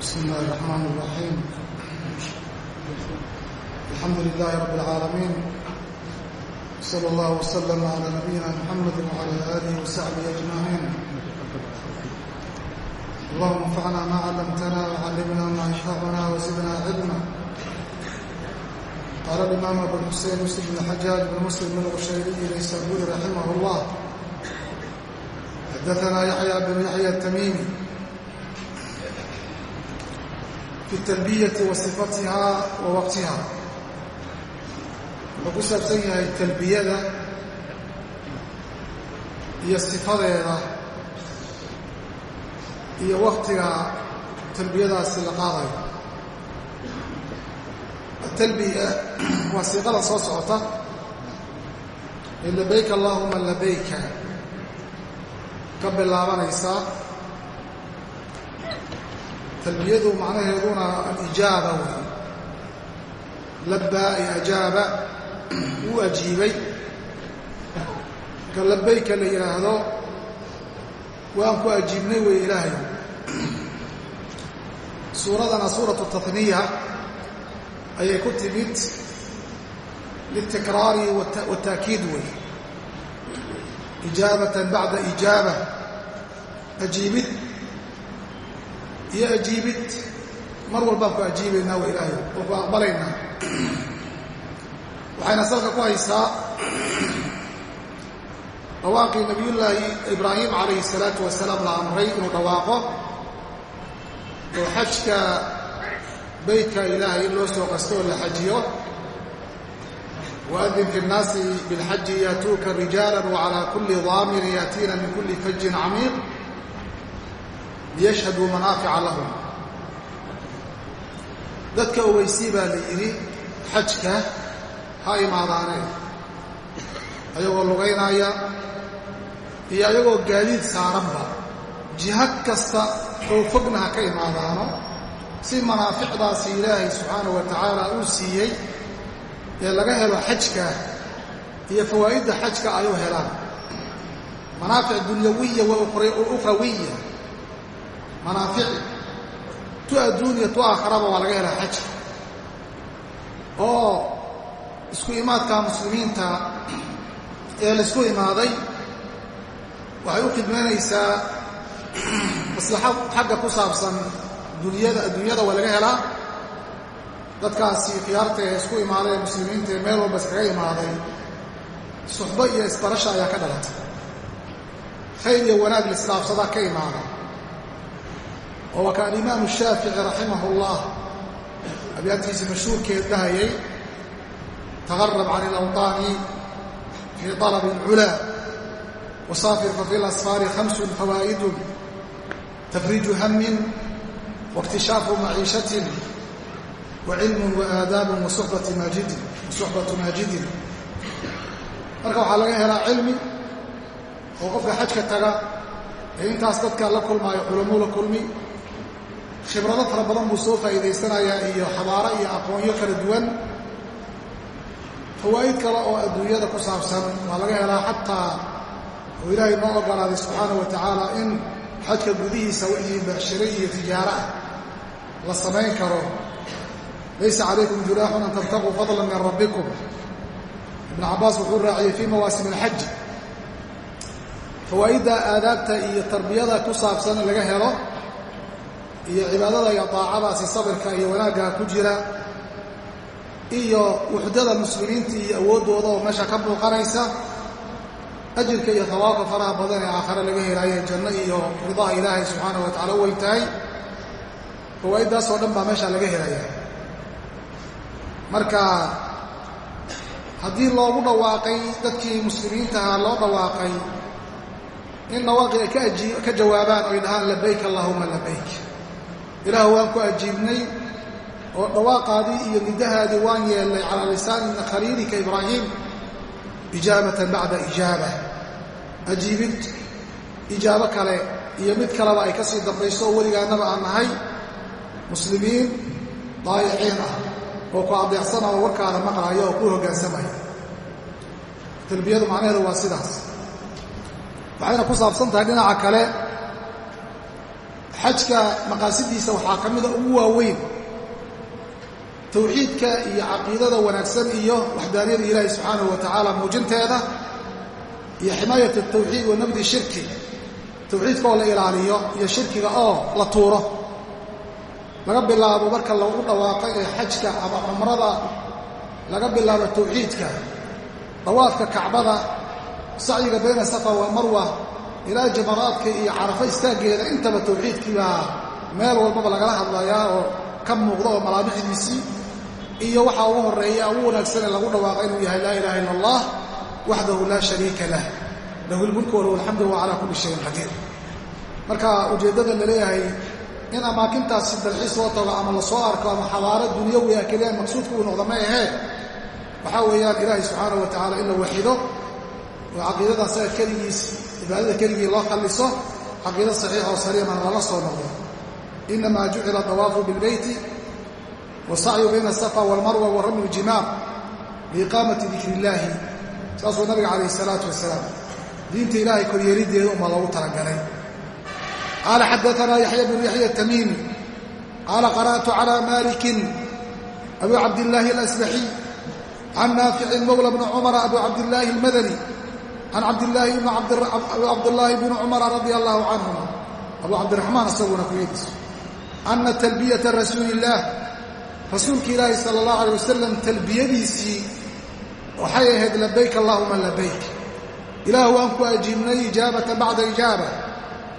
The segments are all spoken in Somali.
بسم الله الرحمن الرحيم الحمد لله رب العالمين صلى الله وسلم على نبينا محمد وعلى آله وصحبه أجمعين اللهم انفعنا ما علمتنا وعلمنا ما ينفعنا وزدنا علما قال الإمام أبو الحسين مسلم بن الحجاج بن مسلم بن القشيري النيسابوري رحمه الله حدثنا يحيى بن يحيى bitalbiyati wa sifatihaa wa waqtiha wuxuu ku saabsan yahay talbiyada iyo sifadeeda iyo waktiga talbiyadaasi la qaadayo atalbiya waa siiqada soo socota ee labayka allaahuma labayka ka bilaabanaysaa talbiyadu macnaheeduna alijaaba wey labbaa ay ajaaba wuu ajiibay marka labayka la yidhaahdo waan ku ajiibnay wey ilaahay suuradana suuratu tatniya ayay ku timid litikraari wataakiid wey ijaabatan bacda ijaaba ajiibid iyo ajiibid. Mar walbaan ku ajiibaynaa wa ilaahay oo ku aqbalaynaa. Waxayna salka ku haysaa dhawaaqii nabiyullaahi ibraahim calayhi salaatu wasalaam la amray inuu dhawaaqo oo xajka beytka ilaahay in loo soo qasto oo la xajiyo. Waadin fi nnaasi bilxaji yaatuuka rijaala wacalaa kulli daamirin yaatiina min kulli fajin camiiq liyashhaduu manaafica lahum. Dadka ogeysii baa la yidhi xajka ha imaadaaneen ayagoo lugaynaya iyo ayagoo gaadiid saaranba jiha kasta oo fogna ha ka imaadaano si manaaficdaasi ilaahay subxaanahu wa tacaala uu siiyey ee laga helo xajka iyo fawaa'idda xajka ay u helaan. Manaafic dunyawiya wa ukhrawiya manaafici tu adduuniya tu aakharaba waa laga helaa xajka oo isku imaadka muslimiinta ee laysku imaaday waxay u khidmaynaysaa maslaxad xagga ku saabsan dunyada adduunyada waa laga helaa. Dadkaasi khiyaarta ee isku imaaday ee muslimiinta ee meel walba iskaga imaaday suxbo iyo isbarasha ayaa ka dhalatay khayr iyo wanaag lislaafsadaa ka imaada oo waa ka alimaamu shaafici raximah ullah abyaadtiisii mashhuurkeed dhahayay تغرب عن الأوطان في طلب العلا وصافر ففي الأسفار خمس فوائد تفريج هم واكتشاف معيشة وعلم وآداب وصحبة ماجد وصحبة ماجد marka waxaa laga helaa cilmi oo qofka xajka taga ee intaas dadka la kulmaayo culamuu la kulmi khibrado fara badan buu soo faa'iidaysanayaa iyo xabaaro iyo aqoonyo kala duwan. Fawaa'id kale oo adduunyada ku saabsan waa laga helaa xataa oo ilaahay noo ogolaaday subxaana wa tacaala in xajka gudihiisa wixii becshiro iyo tijaaro ah la samayn karo. Laysa calaykum junaaxun an tabtaquu fadlan min rabbikum. Ibnu cabbaas wuxuu raaciyey fii mawaasim alxaji fawaa'idda aadaabta iyo tarbiyada ku saabsan laga helo iyo cibaadada iyo daacadaasi sabirka iyo wanaagga ku jira iyo wuxdada muslimiinta iyo awooddooda oo meesha ka muuqanaysa ajirka iyo hawaabka faraha badan ee aakhare laga helaayo janno iyo ridaha ilaahay subxaanahu wa tacala u weyn tahay fawaa'iddaasoo dhan baa meesha laga helaya marka haddii loogu dhawaaqay dadkii muslimiintaha loo dhawaaqay in dhawaaqii ay ka jawaabaan oy dhahaan labayk allaahuma labayk ilaah waan ku ajiibnay oo dhawaaqaadii iyo nidahaadii waan yeelnay calaa lisaani khaliilika ibraahim ijaabatan bacda ijaaba. Ajiibid ijaabo kale iyo mid kaleba ay ka sii dambayso oo weligaannaba aan nahay muslimiin daayiciin ah oo ku adeecsana oo warkaada maqlaya oo ku hoggaansamaya talbiyadu macnaheedu waa sidaas. Waxayna ku saabsan tahay dhinaca kale xajka maqaasidiisa waxaa ka mida ugu waaweyn. Tawxiidka iyo caqiidada wanaagsan iyo waxdaaniyada ilaahi subxaanahu wa tacaala muujinteeda iyo ximaayat atawxiid wa nabdi shirki. Tawxiidka oo la ilaaliyo iyo shirkiga oo la tuuro. Laga bilaabo marka lagu dhawaaqo ee xajka ama cumrada laga bilaabo tawxiidka dawaafka kacbada sacyiga bayna safa walmarwa ilaa jamaraadka iyo carafo istaaggeeda intaba tawxiidkiibaa meel walbaba lagala hadlayaa oo ka muuqda oo malaamixdiisii. Iyo waxaa ugu horreeya ugu wanaagsan ee lagu dhawaaqa inuu yahay laa ilaha illa allah waxdahu laa shariika lah. Lahu lmulku walahu alxamdu wa calaa kulli shayin qadiir. Marka ujeeddada la leeyahay in amaakintaasi dalxiis loo tago ama la soo arko ama xabaaro dunyawi ah keliya maqsuudka uu noqdo ma ahee waxaa weeyaan ilaahay subxaanahu wa tacala in la waxido oo caqiidada asaga keligiis cibaadada keligii loo qalliso caqiida saxiixa oo saliimana lala soo noqdo inamaa jucila dawaafu bilbeyti wasacyu bayna asafa walmarwa wa ramyu ljimaar liiqaamati dikri illaahi saasuu nabiga calayh isalaatu wasalaam diinta ilaahay koryeelideeda uma loogu talagalay. Qaala xadaanaa yaxya bnu yaxya atamiimi qaala qara'tu calى malikin abi cabdillaahi alasbaxiy can naaficin mowla bni cumara abu cabdillaahi almadani can cabdillaahi abi cabdillaahi bni cumara radia allahu canhuma abu cabdiraxmaan isaguna kuyadiis ana talbiyata rasuuli illaah rasuulka ilaahi sala allahu alay wasalam talbiyadiisii waxay ahayd labayk allahuma labayk ilaah waan ku ajiibnay ijaabatan bacda ijaaba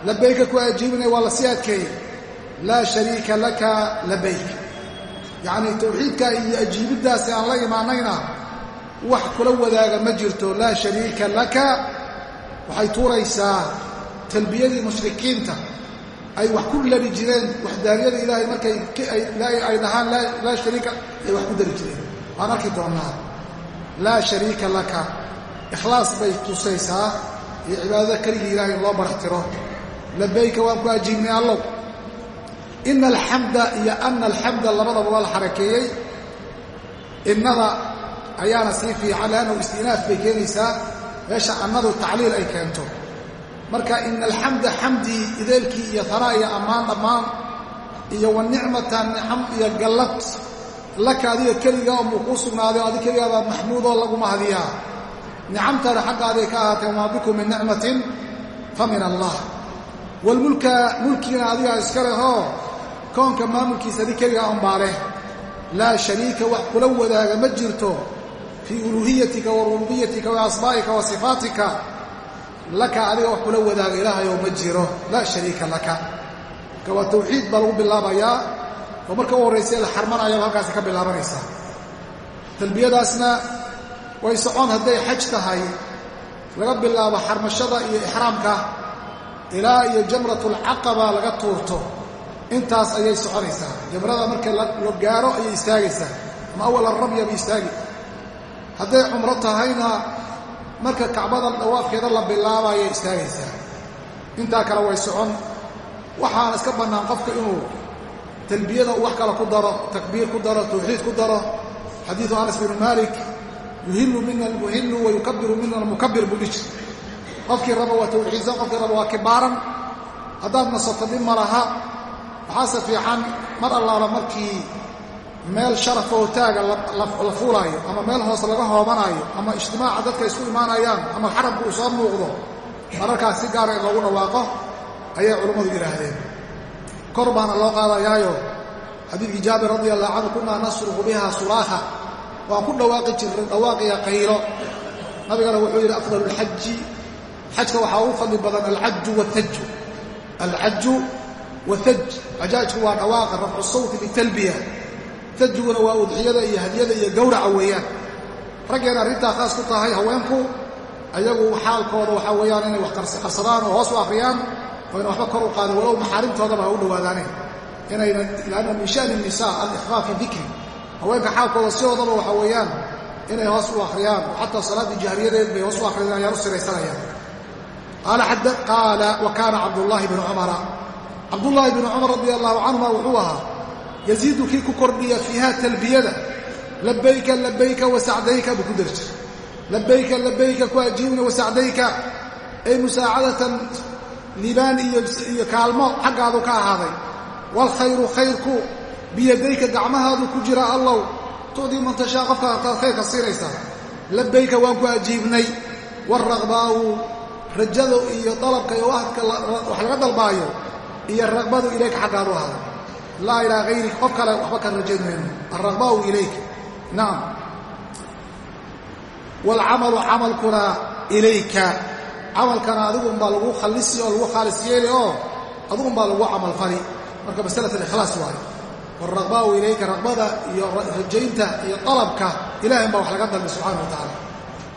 labayka ku ajiibnay waa la sii adkeeyey laa shariika laka labayk yacnii tawxiidka iyo ajiibiddaasi aan la imaanayna wax kula wadaaga ma jirto laa shariika laka. Waxay tuuraysaa talbiyadii mushrikiinta. Ay wax ku labi jireen waxdaaniyada ilaahay markay ay dhahaan laa shariika ay wax ku dari jireen. Waan arki doonnaa laa shariika laka. Ikhlaas bay tusaysaa iyo cibaadada keligii ilahay in loo baraxtiro labayka waan ku ajiibnay allow. Ina alxamda iyo ana alxamda labadaba waa la xarakeeyey innada ayaana sii fiican leannahu istinaaf bay keenaysaa. Meesha annadu tacliil ay keento. Marka ina alxamda xamdii ideelkii iyo hanaa iyo ammaan dhammaan iyo wa nicmata nicam iyo gallad laka adiga keliga umuu kuu sugnaaday o adig keligaabaa maxmuudoo lagu mahadiyaa nicamtana xaggaaday ka ahaatee wamaa bikum min nicmatin fa min allah. Walmulka mulkiina adigaa iska lehoo koonka maamulkiisa adig keligaa unbaa leh. Laa shariika wax kula wadaaga ma jirto fii uluuhiyatika wa rububiyatika wa asmaa'ika wa sifaatika laka adiga wax kula wadaaga ilaahayoo ma jiro laa shariika laka. Marka waa tawxiid baa lagu bilaabayaa oo marka u horraysa la xarmanayaba halkaasi ka bilaabanaysaa talbiyadaasna way socon hadday xaj tahay laga bilaabo xarmashada iyo ixraamka ilaa iyo jamratulcaqaba laga tuurto. Intaas ayay soconaysaa. Jamrada marka la gaaro ayay istaagaysaa. Ama awal arabya bay istaagi hadday cumro tahayna marka kacbada dhawaafkeeda la bilaabayay istaagaysaa intaa kale way socon. Waxaana iska bannaan qofka inuu talbiyada wax kale ku daro takbiir ku daro tawxiid ku daro. Xadiidu anas binu maalik yuhilu mina almuhilu wa yukabiru mina almukabir buu dhiji qofkii raba waa tawxiidsan qofkii raba waa kibaaran. Haddaad nasato dhib ma laha. Waxaase fiican mar allaala markii meel sharafoo taaga la fuulaayo ama meel hoos laga hoobanaayo ama ijtimaaca dadka isku imaanayaan ama xarabka uu soo muuqdo mararkaas si gaara in loogu dhawaaqo ayay culammadu yidhaahdeen. Kor baana loo qaadayaayo xadiidkii jaabir radi allahu canhu kunaa nasruqu biha suraakha waan ku dhawaaqi jirnay dhawaaqiya qaylo. Nabigana wuxuu yidhi afdalu alxaji xajka waxaa ugu fadli badan alcaju wathaju alcaju wathaj cajaajku waa dhawaaqa rafcu sawti bitalbiya tajuguna waa udxiyada iyo hadyada iyo gowraca weeyaan. Raggeena arrintaa khaas ku tahay haweenku ayagu xaalkooda waxaa weeyaan inay wax qarsadaan oo hoos u akhriyaan oo waxba kor u qaadin walow maxaarimtoodaba ha u dhowaadaaneen inayna lanna min shani nisaa alixfaa fi dikri haweenka xaalkooda sidoodaba waxaa weeyaan inay hoos u akhriyaan xataa salaaddii jahriyadeed bay hoos u akhriyaan ayaan u siraysanayaan. Qaala wa kaana cabdullaahi bnu cumara. Cabdullaahi bnu cumar radia allahu canhuma wuxuu ahaa yaziidu kii ku kordhiya fiiha talbiyada labayka labayka wasacdayka buu ku dari jiray labayka labayka ku ajiibna wasacdayka. Ay musaacadatan liibaan iyo kaalmo xaggaadu ka ahaaday. Waalkhayru khayrku biyadayka gacmahaadu ku jira allow. Tu'dii man tashaa qofka artaad khayrka siinaysaa labayka waan ku ajiibnay. Waalraqbaa'u rajadu iyo dalabka iyo wahadka wax laga dalbaayo iyo raqbadu ilayka xaggaadu ahaaday laa ilaa hayrik qof kale waxba ka rajayn mayno. Alraqbaa'u ilayka. Nacam waalcamalu camalkuna ilayka. Camalkana adigunbaa lagu khallisi oo lagu khaalis yeeli oo adigunbaa lagu camal fali. Marka masalat alikhlaas waayo waalraqbaa'u ilayka raqbada iyo rajaynta iyo dalabka ilahay baa wax laga dalbay subxana wa tacaala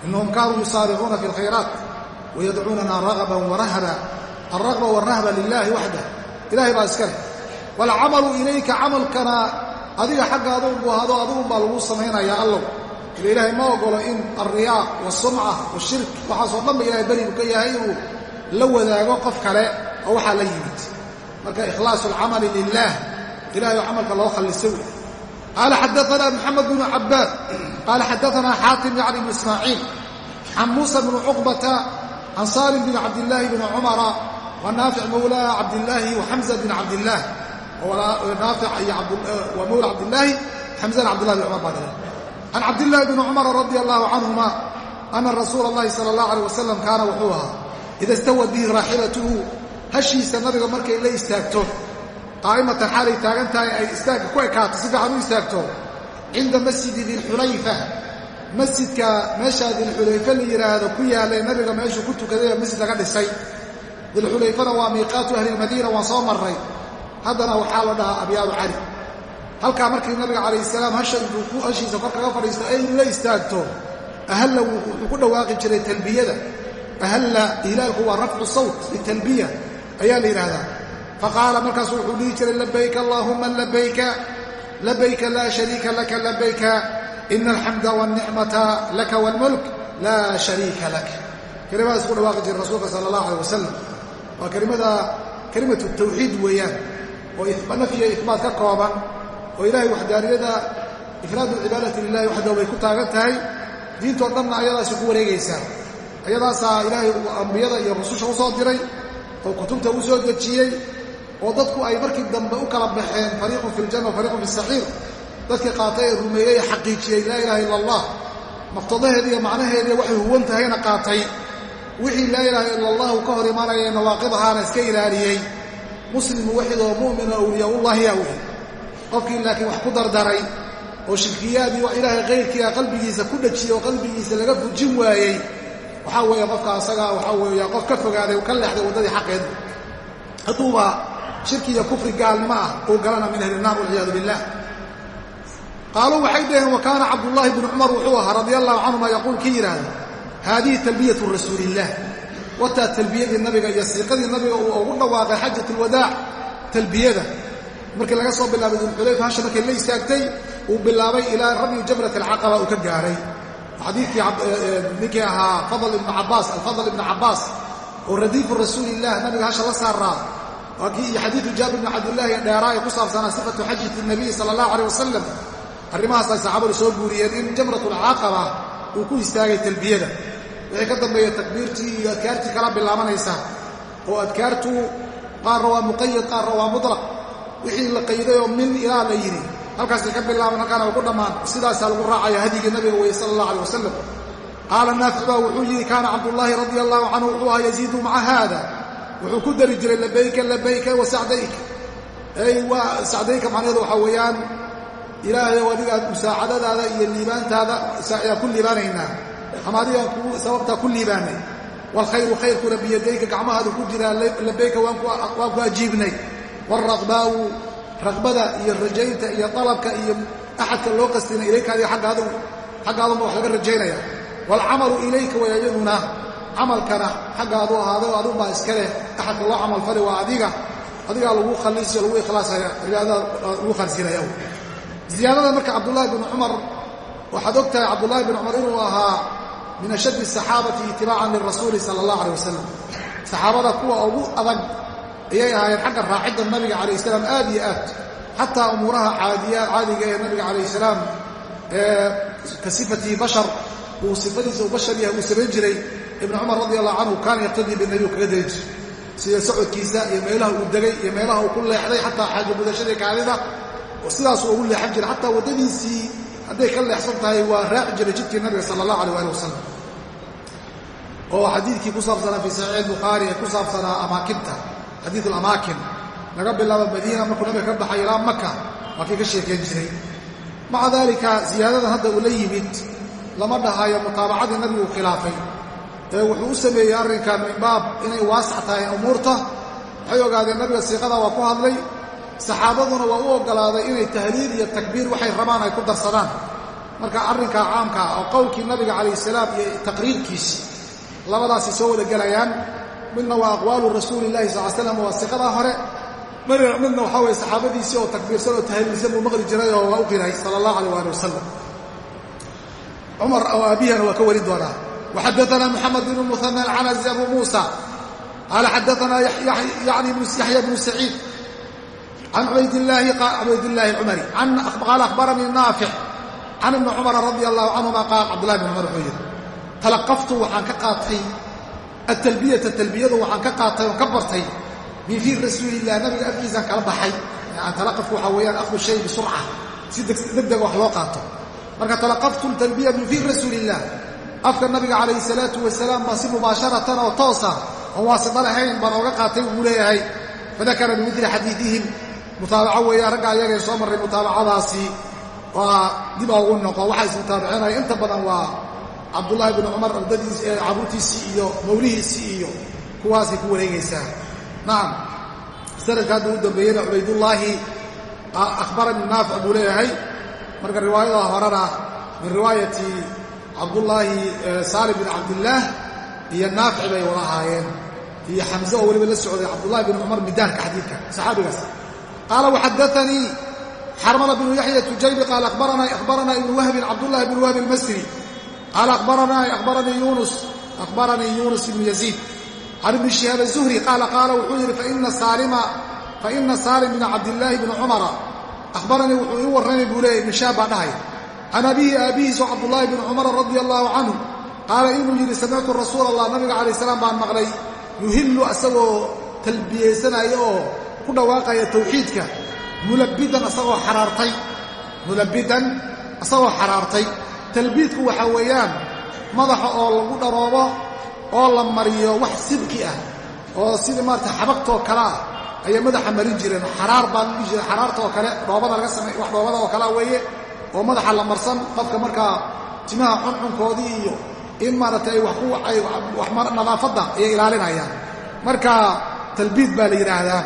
innahum kaanuu yusaaricuuna fi alkhayraat wayadcuunana ragaban warahba alraqba waalrahba lilahi waxdah ilahay baa iska leh waalcamalu ilayka camalkana adiga xagga adugunbu ahado adigunbaa lagu samaynayaa allow ila ilaahay ma ogolo in alriyaa waalsumca washirk waxaasoo dhan ba ilahay beri buu ka yahay inuu la wadaago qof kale oo waxaa la yimid marka ikhlaasu alcamali lilah ilahay oo camalka loo khalliso wey qaala xadaana maxamed bnu cabaad qaala xadaana xaatim yacni bnu ismaaciil can muusa bni cuqbata can salim bn cabdillaahi bni cumara wa naafic mawlaa cabdillaahi wa xamza bn cabdillaah naafic iyo mawla cabdillaahi xamzana cabdillahi bn cumar baa dhalay can cabdillaahi bni cumara radia allahu canhuma ana rasuula allahi sala allah aleyh wasalam kaana wuxuu ahaa ida istawad bihi raaxilatuhu hashiisa nabiga markay la istaagto qaa'imatan xaalay taagan tahay ay istaagga ku ekaato si fiican u istaagto cinda masjidi dilxulayfa masjidka meeshaa dilxulayfa la yidhaahdo ku yaalay nabiga meeshuu ku tukaday ee masjid laga dhisay dilxulayfana waa miiqaatu ahlilmadiina waan soo marray haddana waxaa la dhahaa abyaaru cali. Halkaa markii nabiga calayh salaam hasha intuu hashiisa kor kaga fadhiisto ay la istaagto ahalla wuxuu ku dhawaaqi jiray talbiyada ahalla ihlaalku waa rafcu sawt bitalbiya ayaa la yidhaahdaa. Faqaala markaasu wuxuu dhihi jiray labayka allaahuma labayka labayka laa shariika laka labayka ina alxamda wاlnicmata laka wاlmulk laa shariika lak kelimadaas ku dhawaaqi jiray rasuulka sala allah aleh wasalam waa kelimada kelimatu tawxiid weeyaan oo nafyiyo ihbaat ka kooban oo ilaahay waxdaaniyada ifraadu lcibaadati lilahi waxdahu bay ku taagan tahay diintoo dhanna ayadaasi ku wareegaysaa. Ayadaasaa ilaahay ambiyada iyo rususha u soo diray oo kutubta u soo dejiyey oo dadku ay markii dambe u kala baxeen fariiqun fi ljanna wafariiqun fi saxiir dadkii qaatay ee rumeeyey ee xaqiijiyey laa ilaha illa allah maqtadaheedi iyo macnaheediiyo waxay huwan tahayna qaatay. Wixii laa ilaaha illa allahu ka hor imaanaya nawaaqidahaana iska ilaaliyey muslim muwaxidoo mu'mina awliyaullahi yaa wixi. Qofkii laakiin wax ku dardaray oo shirkiyaadii wax ilaahay kayrkiia qalbigiisa ku dhajiyey oo qalbigiisa laga fujin waayey waxaa weeye qofka asagaa waxaa weeya qof ka fogaaday ka leexday waddadii xaqeedu. Hadduuba shirki iyo kufri gaalnimo ah uu galana min ahli naar walciyaadu billah. Qaaluu waxay dhaheen wa kaana cabdullaahi bnu cumar wuxuu ahaa radia allahu canhuma yaquul ki yidhaahda haadihi talbiyatu rasuuliillaah wataa talbiyadii nabiga iyo siiqadii nabiga uu ugu dhawaaqay xajat alwadaac talbiyada. Markii laga soo bilaabay dulxulayfa hasha markay la istaagtay uu bilaabay ilaa ramyi jamrat alcaqaba uu ka gaaray. Xadiidkii ninkii ahaa fadl ibnu cabbaas alfadl ibnu cabbaas oo radiifu rasuuliillah nabiga hasha la saaraa waa kii iyo xadiidu jaabir bni cabdillaahi dheeraa ee ku saabsanaa sifatu xajati nabiy sala allahu aleyh wasalam arrimahaas ay saxaabadu soo guuriyeen in jamratulcaaqaba uu ku istaagay talbiyada wixii ka dambeeya takbiirtii iyo adkaartii kala bilaabanaysa oo adkaartu qaarna waa muqayad qaarna waa mutlaq. Wixii la qayday oo min ilaa la yidhi halkaasay ka bilaaban halkaana ku dhammaan. Sidaasaa lagu raacaya hadyigii nabiga weye sala allah aleh wasalam qaala naafic baa wuxuu yidhi kaana cabdullaahi radia allahu canhu wuxuu ahaa yaziidu maca haada. Wuxuu ku dari jiray labayka labayka wa sacdayka ey waa sacdayka macnaheedu waxaa weeyaan ilaahayow adigaa musaacadadaada iyo liibaantaada ayaan ku liibaanaynaa ama adigaan sababtaa ku liibaanay. Waalkhayru khayrkuna biyadayka gacmahaadu ku jiraa labayka waan ku ajiibnay. Waalraqbaa'u raqbada iyo rajaynta iyo dalabka iyo axadka loo qastina ilayka adiga xaggaadunba wax laga rajaynaya. Waalcamalu ilayka way camalkana xaggaadu ahaaday oo adunbaa iska axadka loo camal fali waa adiga adigaa lagu khaliisiyo lagu ikhlaasaya cibaadada lagu khalsinaya ziyaadada marka cabdullaahi bn cumar waxaad og tahay cabdullaahi bn cumar inuu ahaa min ashaddi asaxaabati itibaacan lirasuuli sala allah aleh wasalam saxaabada kuwa ugu adag ayay ahaayeen xagga raacidda nabiga calayh salaam aad iyo aad xataa umuuraha caadiga ee nabiga calayh salaam ka sifatii bashar uu sifadiisa u bashar yahay uu samayn jiray ibnu cumar radi allahu canhu kaana yaqtadii binabi u kaga dari jiray sida socodkiisa iyo meelaha uu degay iyo meelaha uu ku leexday xataa waddadiisii hadday ka leexsan tahay waa raaci jiray jidkii nabiga sala allah alay ali wasalam oo xadiidkii ku saabsanaa fii saxiix bukhaari ee ku saabsanaa amaakinta xadiid alamaakin laga bilaabo madiina markuu nabiga ka baxay ilaa maka waa kii ka sheekayn jiray. Maca daalika siyaadadan hadda uu la yimid lama dhahayo mutaabacadii nabigu khilaafay ee wuxuu u sameeyey arrinkan min baab inay waasac tahay umuurta waxay ogaadeen nabiga siiqada waa ku hadlay saxaabaduna waa u oggolaaday inay tahliil iyo takbiir waxay rabaan ay ku darsadaan. Marka arrinkaa caamkaa oo qowlkii nabiga calayh salaam iyo taqriirkiisi labadaasay soo wada gelayaan. Midna waa aqwaalu rasuuli llahi sal slam waa siqadaa hore. Midna waxaa weye saxaabadiisii oo takbiirsan oo tahliilsan buu maqli jiray oo waa u qiray sala allah alيh ali wasalam cumar oo aabihana waa ka warin doonaa. Waxadaana moxamed bn muhana alcanazi abu muusa. Qaala xadaana yaxya bnu saciid can cubaydillaahi cumari qaala akhbaranii naafic can ibni cumara radia allahu canhuma qaal cabdullahi bn cumar wuxuu yidhi talaqaftu waxaan ka qaatay atalbiyata talbiyadu waxaan ka qaatay oon ka bartay min fii rasuulilah nabiga afkiisaan kala baxay talaqafku waxaa weeyaan akhdu shay bisurca si degdega wax loo qaato marka talaqaftu talbiya min fii rasuuliillah afka nabiga calayhi salaatu wasalaam baa si mubaasharatan oo toosa oon waasida lahayn baan ooga qaatay buu leeyahay fadakara bimidli xadiidihim mutaabaco weeyaan ragga ayagee soo marray mutaabacadaasi waa dib a ugu noqo. Waxaa ismutaabicinaya inta badan waa cabdullaahi bn cumar ardadiis caruurtiisii iyo mawlihiisii iyo kuwaasay ku wareegaysaa. Nacam sanadka hadda u dambeeyeyna cubaydullaahi akhbarani naafic buu leeyahay. Marka riwaayada horena min riwaayati cabdullaahi saalim bin cabdillaah iyo naafic bay wada ahaayeen. Iyo xamse oo weliba la socday cabdullahi bin cumar midaanka xadiidka saxaabigaas qaala waxadaanii xarmala bnu yaxya tujaybi qaala akhbaranaa ibnu wahbin cabdullahi bn wahbi almasri qaala akhbaranii yunus akhbaranii yunus ibnu yaziid can ibni shihaab azuhri qaala qaala wuxuu yidhi faina saalim bna cabdillaahi bni cumara akhbaranii wuxuu ii warramay buu leeyay ibni shaab baa dhahay can abihi aabihiisoo cabdullaahi bni cumara radia allaahu canhu qaala inuu yidhi samictu rasuula allah nabiga calayh salaam baan maqlay yuhillu asagoo talbiyaysanaya oo ku dhawaaqaya tawxiidka. Mulabbidan asagoo xaraartay. Mulabbidan asagoo xaraartay. Talbiidku waxaa weeyaan madaxa oo lagu dharoobo oo la mariyo wax sidki ah oo sida maarata xabagtoo kale ah ayay madaxa marin jireen. Xaraar baa lagu jira xaraartaoo kale dhoobada laga samey wax dhoobada oo kalea weeye oo madaxa la marsan qofka markaa timaha cuncunkoodii iyo in maaragtay wax ku nadaafadda ayay ilaalinayaan. Marka talbiid baa la yidhaahdaa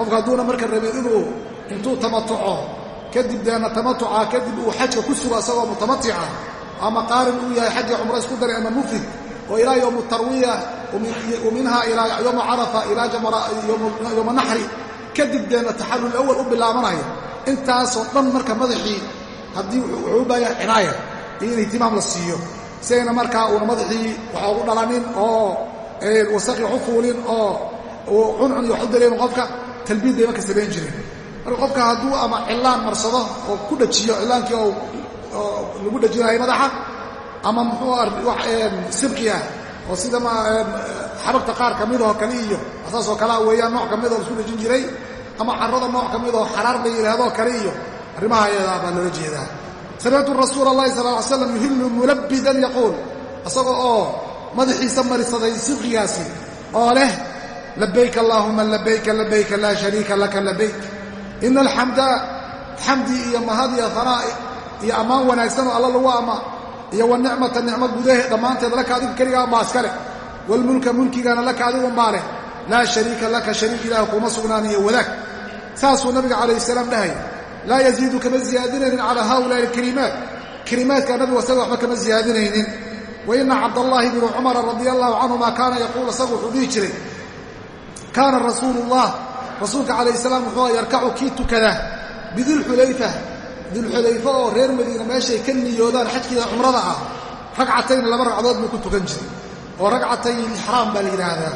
qofka hadduuna marka rabin inuu intuu tamatuco kadib deena tamatuca kadib uu xajka ku sugo asagoo mutamatica ama qaarin uu yahay xajii cumro isku daray ama mufrid oo ilaa yowmu tarwiya minha ilaa yowmu carafa ilaa yowma naxri kadib deena taxallul awal u bilaabanaya intaasoo dhan marka madaxii haddii wuxuu u baayaha cinaaya iyo in ihtimaam la siiyo. Si ayna markaa uuna madaxii waxa ugu dhalanin oo wasaqi wax u fuulin oo cuncun iyo wax u dareemin qofka talbiid bay marka samayn jireen. Marka qofka hadduu ama cilaan marsado oo ku dhajiyo cilaankii oo lagu dhajinayo madaxa ama muxuu sibki ah oo sida xabagta qaar ka midoo kale iyo saasoo kalea weeyaan nooc ka midoo la isku dhajin jiray ama carrada nooc ka midoo xaraar la yidhahdoo kale iyo arrimaha ayadaa baa loola jeedaa. Samictu rasuula allahi sal ly slam yuhillu mulabbidan yaquul isaga oo madaxiisa marisaday sibqigaasi oo leh labayk allaahuma labayka labayka laa shariika laka labayk ina alxamda xamdi iyo mahad iyo hanaa iyo ammaan wanaagsan oo alla lagu ama iyo wanicmata nicmo gudahe dhammaanteed laka adigu keligaa baa iska leh waalmulka mulkigana laka adigunbaa leh laa shariika laka shariik ilaah kuma sugnaaniyo wadaag saasuu nabiga calayh salaam dhahay laa yaziidu kama ziyaadinaynin calaa haulaai alkelimaat kelimaadka nabigu asaga waxba kama ziyaadinaynin wa ina cabdallaahi bnu cumara radia allahu canhuma kaana yaquul asagu wuxuu dhihi jiray kaana rasuulullah rasuulka calayh salaam wuxuu yarkacu kii tukada bidilxulayfa dilxulayfa oo reer madiina meeshay ka niyoodaan xajkiida cumrada ah ragcatayn laba ragcadood buu ku tukan jiray oo ragcatay ixraam baa la yidhaahdaa.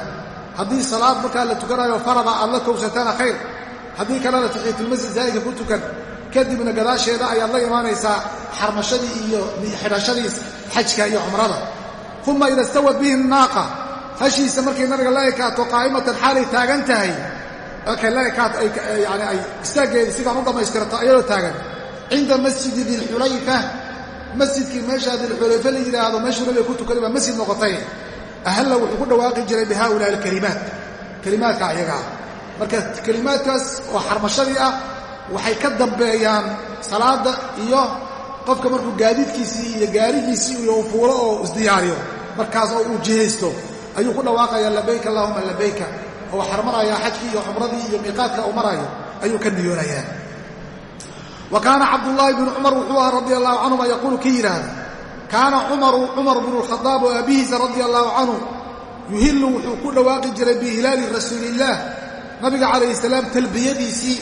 Haddii salaad markaa la tukanayo farada aad la kowsataana khayr haddii kalena taxiyatulmasjid zaa'idka ku tukan kadibna gadaasheeda ayaad la imaanaysaa xarmashadii iyo xidhashadii xajka iyo cumrada. Uma ida stawad bihi naaqa hashiisa markay nabiga la ekaato qaa'imatan xaalay taagan tahay markay la ekaato yani ay istaaggeeda sidaan u dhammaystirato ayadoo taagan. Cinda masjidi dilxulayfa masjidkii meeshaa dilxulayfa la yidhaahdo meeshuu nabiga ku tukaday baa masjid noqotay. Ahalla wuxuu ku dhawaaqi jiray bi haulaai alkalimaat kelimaadka ayagaa marka kelimaadkaas oo xarmashadii ah waxay ka dambeeyaan salaada iyo qofka markuu gaadiidkiisii iyo gaarigiisii iyo uu fuulo oo isdiyaariyo markaas oo uu jihaysto ayuu ku dhawaaqayaa labayk allahuma labayka oo xarmanayaa xajkii iyo cumradii iyo miiqaadka uu marayo ayuu ka niyoonayaa wa kaana cabdullaahi bnu cumar wuxuu ahaa radia allahu canhuma yaquulu ka yidhaahda kaana cumaru cumar bnu lkhadaab oo aabihiisa radia allahu canhu yuhillu wuxuu ku dhawaaqi jiray bihilaali rasuuliillaah nabiga calayhi salaam talbiyadiisii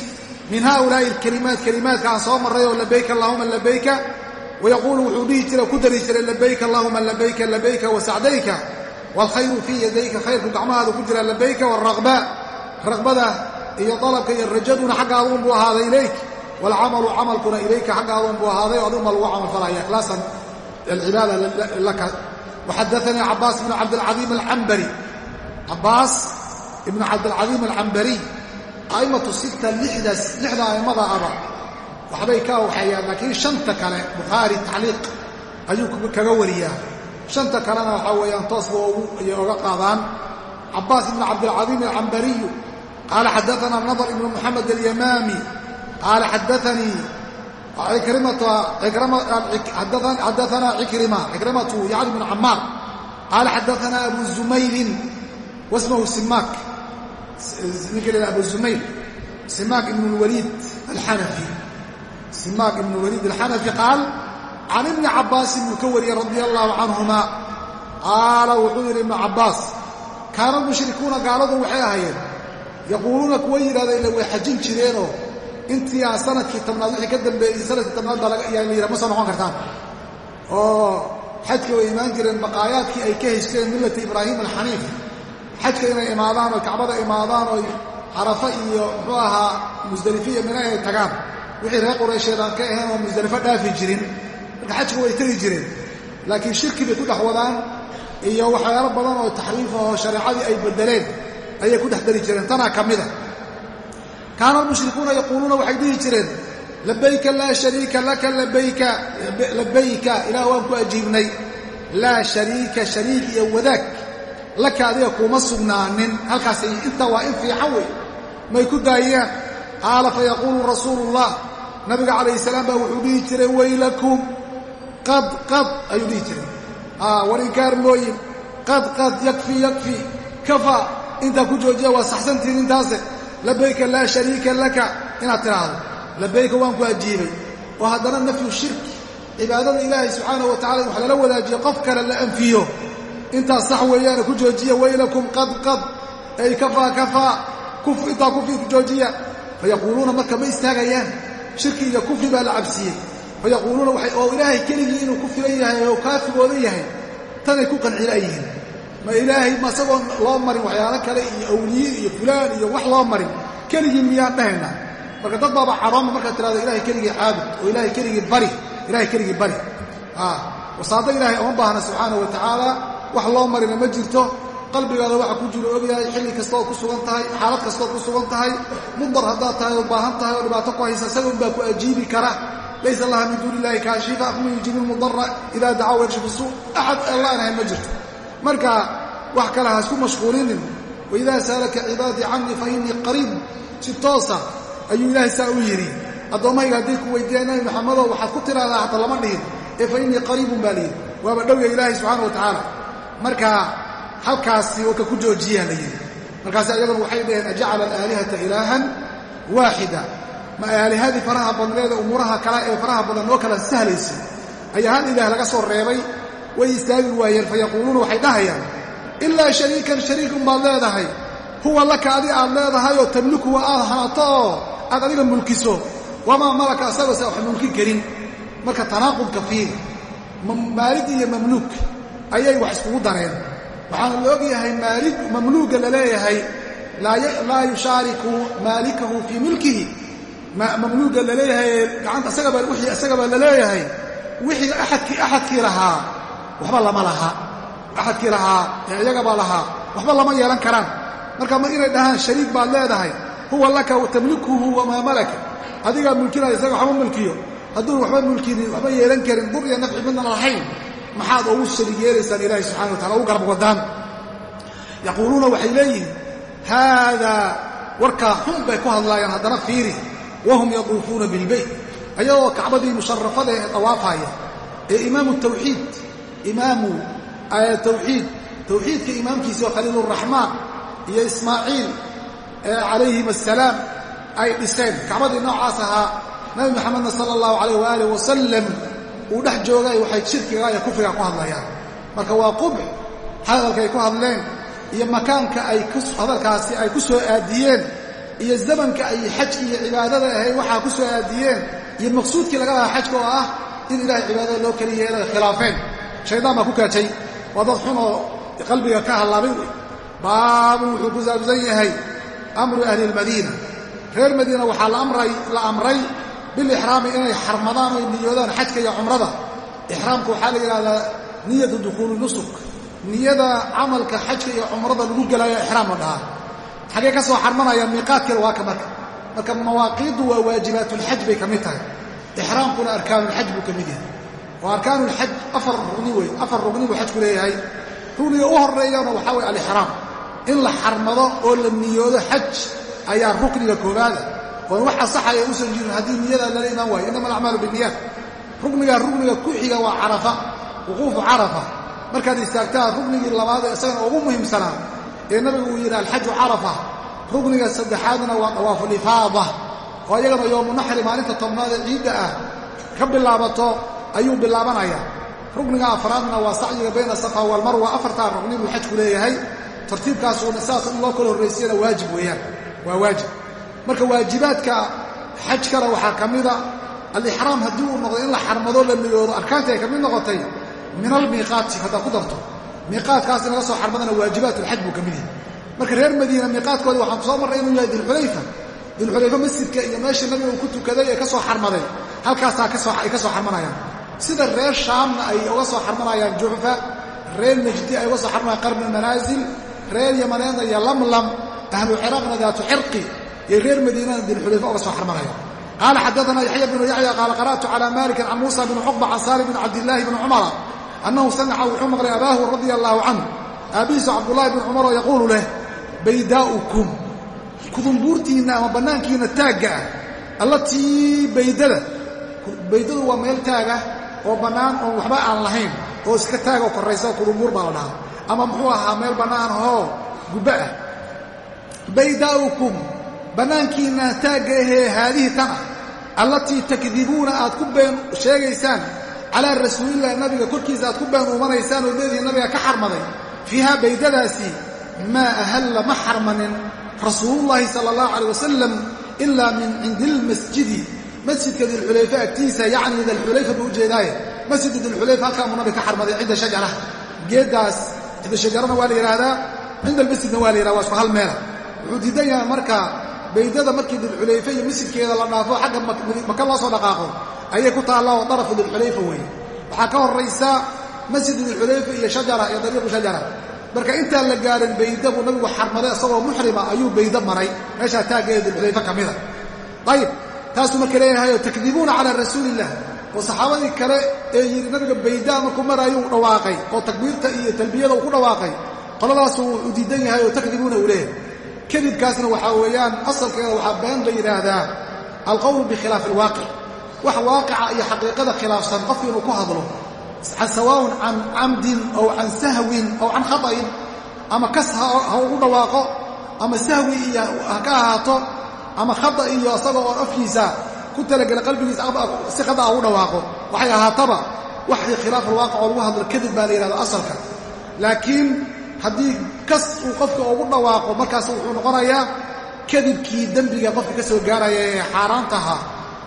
min haulaa'i alkalimaat kelimaadka soo marray oo labayka allahuma labayka wayaquulu wuxuu dhihi jiray ku dari jiray labayka allahuma labayka labayka wasacdayka waalkhayru fii yadayka khayrku gacmahaada ku jira labayka waalraqba raqbada iyo dalabka iyo rajaduna xaggaaduun buu ahaaday ilayk waalcamalu camalkuna ilayka xaggaaduun buu ahaaday o aduma lagu camalfalaya ikhlaasan alcibaada laka waxadaanii cabaas ibnu cabdilcadiim alcambari cabaas ibnu cabdilcadiim alcambariy a'immatu sita lixdaas lixda a'immada aba waxbay ka waxeeyaan laakiin shanta kale bukhaari tacliiq ayuu kaga wariyaa shanta kalena waxaa weeyaan toosba ayay oga qaadaan. Cabaas ibnu cabdilcadiim alcambariyu qaala xadaana nadr ibnu moxamed alyamaami qaala xadaanii xadaana cikrima cikrimatu yacni bnu camaar qaala xadaana abu zumayrin wasmahu simaak ninka la abu zumayl simaak ibn lwaliid alxanafi simaak ibn lwaliid alxanafi qaal can ibni cabbaasin buu ka wariyey radia allahu canhuma qaala wuxuu yidhi ibnu cabbaas kaana almushrikuuna gaaladu waxay ahaayeen yaquuluuna kuwa yidhahda ila way xajin jireenoo intii aan sannadkii tobnaad wixii ka dambeeyey sannadkii tobnaad baa laga yaa la yidhaha ma soo noqon kartaan oo xajka way imaan jireen baqaayaadkii ay ka haysteen millata ibraahim alxaniif xajka inay imaadaan oo kacbada imaadaan oo carafa iyo muxuu ahaa musdalife iyo mina ay tagaan wixii reer quraysheed aan ka ahayn oo musdalifo dhaafi jirin marka xajka way tegi jireen. Laakiin shirki bay ku dhex wadaan iyo waxyaalo badan oo taxriif oo shareecadii ay bedeleen ayay ku dhex dari jireen. Tanaa ka mida kaana almushrikuuna yaquuluuna waxay dhihi jireen labayka laa shariika laka labayka labayka ilaah waan ku ajiibnay. Laa shariika shariik iyo wadaag laka adiga kuuma sugnaanin. Halkaas inta waa in fiican wey may ku daayaan qaala fayaquulu rasuulu ullah nabiga calayhi salaam baa wuxuu dhihi jiray waylakum qad qad ayuu dhihi jiray. Warinkaar mooyin qad qad yakfi yakfi. Kafa intaa ku joojiya waa saxsantihin intaase. Labayka laa shariika laka. Inaad tidhaahdo labayka waan ku ajiibay. Oo haddana nafyu shirki cibaadada ilaahay subxaanahu wa tacala wax lala wadaajiyo qof kale la anfiyo. Intaas sax weeyaane ku joojiya waylakum qad qad. Ay kafaa kafaa intaa kufri ku joojiya. Fayaquuluuna marka ma istaagayaan. Shirki iyo kufri baa la cabsiiyey fayaquuluuna oo ilaahay keligii inuu ku filan yahay oo kaafigooda yahay tanay ku qancila yihiin ma ilaahay ma isagoon loo marin waxyaalo kale iyo awliye iyo fulaan iyo wax loo marin keligii miyaan dhahayna marka dad baaba carooma markaad tirahdo ilahay keligii caabud oo ilahay keligii bari ilahay keligii bari wasaado ilaahay oma baahna subxaana wa tacaala wax loo marina ma jirto qalbigaada waxa ku jiro ogyahay xilli kastood ku sugan tahay xaalad kastood ku sugan tahay mudar haddaad tahay oo baahan tahay oo dhibaato ku haysa isaga unbaa ku ajiibi kara laysa allaha min duuni illahi kaashifa man yujiibu lmudara idaa dacaw yakshifu suu axad allaan ahayn ma jirto marka wax kale ha isku mashquulinin waidaa saalaka cibaadii canii fa innii qariib si toosa ayuu ilaahay saa u yidhi addoommahayga hadday ku weydiiyaan nabi maxamedow waxaad ku tidhahdaa hata lama dhihin ee fa innii qariibun baa layidhi waaba dhowya ilaahay subxaana wa tacaala marka halkaasi oo ka ku joojiyaa la yidhi markaas iyaguna waxay dhaheen ajacala alaalihata ilaahan waaxida ma faraha badneeda umuuraha kale ee faraha badan oo kala sahlaysay ayaa hal ilaah laga soo reebay. Way istaagi waayeen fayaquuluuna waxay dhahayaan ilaa shariikan shariikun baad leedahay. Huwa laka adi aad leedahay oo tamlikuwa aad haato oo aad adiga mulkiso. Wamaa malaka asagoo se wax mulkin karin marka tanaaqudka fiiga maalig iyo mamluuk ayay wax iskugu dareen. Waxaana la og yahay maalig mamluuga la leeyahay laa yushaariku maalikahu fii milkihi mamluuga la leeyahay gacanta isagabaa wixii isagabaa la leeyahay. Wixii axadkii lahaa waxba lama laha. Axadkii lahaa ee iyagabaa lahaa waxba lama yeelan karaan. Marka ma inay dhahaan shariik baad leedahay huwa laka tamlikuhu wamaa malaka. Adigaa mulkinaya isaga waxba mulkiyo. Hadduun waxba mulkinin waxba yeelan karin dur iyo nafci midna lahayn maxaad ugu shariig yeelaysaan ilaahi subxana wa tacala ugu garab wadaan. Yaquuluuna waxay leeyihiin haadaa warkaa xun bay ku hadlaayaan haddana fiiri wahum yaduufuuna bilbeyt ayagoo kacbadii musharafada ee dawaafaya ee imaamu tawxiid imaamu tawxiid tawxiidka imaamkiisii oo khaliiluraxmaan iyo ismaaciil calayhim assalaam ay dhiseen kacbadii noocaas ahaa nabi maxamedna sala allahu calayh waaalih wasalam uu dhex joogay waxay shirkiga iyo kufriga ku hadlayaan marka waa qubx hadalkay ku hadleen iyo makaanka ay hadalkaasi ay ku soo aadiyeen iyo zamanka ay xajki iyo cibaadada ahayd waxaa ku soo aadiyeen iyo maqsuudkii laga lahaa xajka oo ah in ilaahay cibaadada loo keliya inay khilaafeen. Shaydaan baa ku kaajay waa dad xun oo qalbiga ka hallaabay wey baabun wuxuu ku saabsan yahay amru ahli lmadiina reer madiina waxaa la amray bilixraami inay xarmadaan oy niyoodaan xajka iyo cumrada. Ixraamka waxaa la yidhahdaa niyatu dukhuuli nusuk. Niyada camalka xajka iyo cumrada lagu gelaayo ixraam la dhahaa xaggee ka soo xarmanayaan miiqaadkeeda waa ka marka. Marka mawaaqiiddu waa waajibaatulxaj bay ka mid tahay. Ixraamkuna arkaanulxaj buu ka mid yahay. Waa arkaanulxaj afar rugni wey afar rugni buu xajku leeyahay. Rugniga u horeeyana waxaa weye alixraam. In la xarmado oo la niyoodo xaj ayaa rukniga koobaada. Oon wax asaxaya usan jirin haddii niyada lala imaan waayo innama alacmaalu binniyaat. Rugniga rugniga ku xiga waa carafa wuquufu carafa. Markaad istaagtaa rugnigii labaad ee isagana ugu muhiimsanaa ee nabigu uu yidhi alxaju carafa rugniga saddexaadna waa dawaafulifaada oo iyagana yoomu naxri maalinta tobnaad ee ciidda ah ka bilaabato ayuu bilaabanayaa. Rugniga afraadna waa sacyiga bayna safa walmarwa afartaa rugni buu xajku leeyahay. Tartiibkaasuuna sidaas in loo kala horraysiyana waajib weeyaan waa waajib. Marka waajibaadka xajkana waxaa ka mida alixraam haddii uu noqdo in la xarmado la niyoodo arkaanti ay ka mid noqotay min almiiqaati haddaad ku darto miiqaadkaas in laga soo xarmadana waajibaatulxaj buu ka mid yahay. Marka reer madiina miiqaadkoodi waxaan ku soo marray inuu yahay dilxulayfa dilxulayfa masjidka iyo meeshii nabiga uu ku tukaday ee ka soo xarmaday halkaasaa ay ka soo xarmanayaan. Sida reer shaamna ay uga soo xarmanayaan jucfa reer najdi ay uga soo xarmanayaan qarni manaasil reer yamaneedna iyo lamlam ahlu ciraaqna daatu xirqi iyo reer madiinana dilxulayfa uga soo xarmanayaan. Qaala xadaana yaxya bnu yaxya qaala qara'tu cala malikin can muusa bni cuqba can saali bni cabdillaahi bni cumara annahu samica wuxuu maqlay abaahu radia allaahu canhu aabbihiisu cabdullaahi bni cumaroo yaquulu leh baydaa'ukum kudumbuurtiinna ama bannaankiinna taagga ah allatii baydada baydadu waa meel taaga oo bannaan oon waxba aan lahayn oo iska taagoo korraysa kudumbuur baa la dhahaa ama muxuu ahaa meel bannaan hoo gubba ah baydaa'ukum bannaankiinna taagga ahee haadihii tan allatii takdibuuna aad ku been sheegaysaan calaa rasuulillahi nabiga korkiisa aad ku been uumanaysaan oo leedihi nabiga ka xarmaday. Fiiha baydadaasi maa ahalla ma xarmanin rasuulullaahi sala allahu calay wasalam ilaa min cindi ilmasjidi masjidka dilxulayfa agtiisa yacnii dilxulayfa buu ujeedaaye masjidka dilxulayfa halkaa muu nabi ka xarmaday cinda shajara geeddaas cinda shajarana waa la yidhaahdaa cinda almasjidna waa la yidhahda waa isku hal meela. Wuxuu diidan yahay marka baydada markii dilxulayfa iyo masjidkeeda la dhaafo xagga maka loo soo dhaqaaqo ayay ku taalla oo darafu dilxulayfa weeye. Waxaa ka horraysa masjid dilxulayfa iyo shajara iyo dariiqu shajara marka intaan la gaarin bayda buu nabigu xarmaday isagoo muxrima ayuu baydo maray. Meeshaa taaggeeda dilxulayfa ka mida. Ayib taasuu marka leeyahay takdibuuna calaa rasuuliillah oo saxaabadii kale ee yidhi nabiga baydaa markuu maraayuu dhawaaqay oo takbiirta iyo talbiyada uu ku dhawaaqay. Qoladaasuu u diidan yahay oo takdibuuna uu leeyahay kadibkaasna waxaa weeyaan asalkeeda waxaa been la yidhaahdaa alqowlu bikhilaafi alwaaqic wax waaqica iyo xaqiiqada khilaafsan qofku inuu ku hadlo sawaaun can camdin ow can sahwin ow can khata'in ama kas ha ugu dhawaaqo ama sahwi iyo ha ka ahaato ama khata iyo isaga oo afkiisa ku talagela qalbigiisa si khata ugu dhawaaqo waxay ahaataba waxii khilaaf alwaaqic oo lagu hadlo kadib baa la yidhahda asalka. Laakiin haddii kas uu qofka ugu dhawaaqo markaas wuxuu noqonayaa kadibkii dembiga qofka ka soo gaaraya ee xaaraantaha.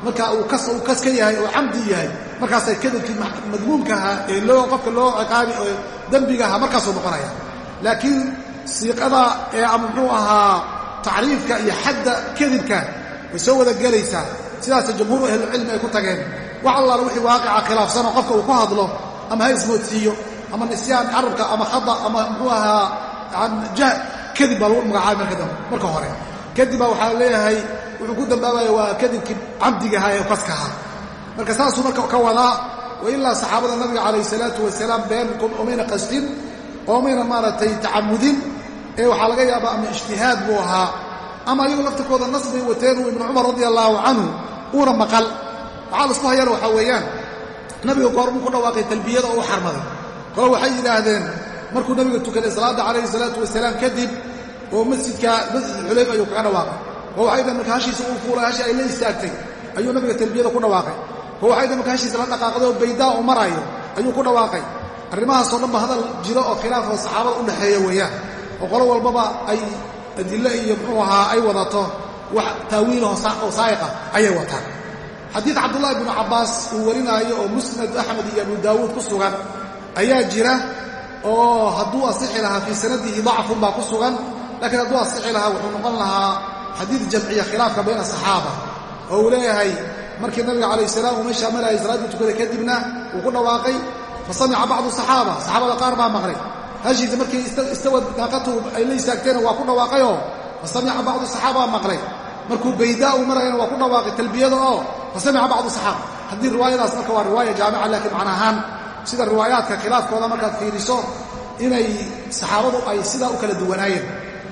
Marka uu kas ka yahay oo camdi yahay markaasay kadibkii madmuumkaha ee qofka loo ciqaabi oo dembigaha markaasuu noqonaya laakiin siiqada ee ama muxuu ahaa tacriifka iyo xadda kadibka way soo wada gelaysaa sidaasa jamhuuru ahlucilmi ay ku tageen wax allaala wixii waaqica khilaafsanoo qofka uu ku hadlo ama ha ismoodsiiyo ama nisyaan carabka ama khada ama muxuu ahaa kadib baa lagu magacaabay marka dambe marka hore. Kadib baa waxaa leeyahay wuxuu ku dambaabaya waa kadibkii cabdiga ahaa ee kaska ahaa. Marka saasuu marka ka wadaa wa ilaa saxaabada nabiga calayh salaatu wasalaam been omayna qasdin oomayna maaragtay tacamudin ee waxaa laga yaabaa ama ijtihaad buu ahaa. Ama ayagu laftirkooda nas bay wateen uu ibnu cumar radia allaahu canhu uuna maqal. Waxaa la isku hayana waxaa weeyaan nabiga goormuu ku dhawaaqay talbiyada oo u xarmaday. Kole waxay yidhaahdeen markuu nabiga tukaday salaadda calayhi salaatu wasalaam kadib oo masjidka masjid xulayf ayuu kaga dhawaaqay. Oo waxay dhahen marka hashiisa uu fuulay hashi ay la istaagtay ayuu nabiga talbiyada ku dhawaaqay. Oo waxay dhahen marka hashiisa la dhaqaaqday oo baydaa u maraayo ayuu ku dhawaaqay. Arrimahaasoo dhan ba hadal jiro oo khilaaf oo saxaabada u dhexeeya weeyaan. Oo qolo walbaba ay adille iyo muxuu ahaa ay wadato wax taawiilahoo saa'iqa ayay wataan. Xadiid cabdullaahi bnu cabbaas uu warinaayo oo musnad axmed iyo abu daawuud ku sugan ayaa jira oo hadduu asixi lahaa fii sanadihi dacfun baa ku sugan laakiin hadduu asixi lahaa wuxuu noqon lahaa xadiid jamciya khilaafka bayna asaxaaba oo uu leeyahay markii nabiga calayh salaam uu meeshaa marayay salaaddii tukaday kadibna uu ku dhawaaqay fa samica bacdu saxaaba saxaabada qaar baa maqlay. Hashiisa markii istawad daaqatuhu ay la istaagteenna waa ku dhawaaqayoo fa samica bacdu saxaabaa maqlay. Markuu baydaa uu marayana waa ku dhawaaqay talbiyada oo fa samica bacdu saxaaba. Haddii riwaayadaas marka waa riwaaya jaamica laakiin macna ahaan sida riwaayaadka khilaafkooda markaad fiiriso inay saxaabadu ay sidaa u kala duwanaayeen.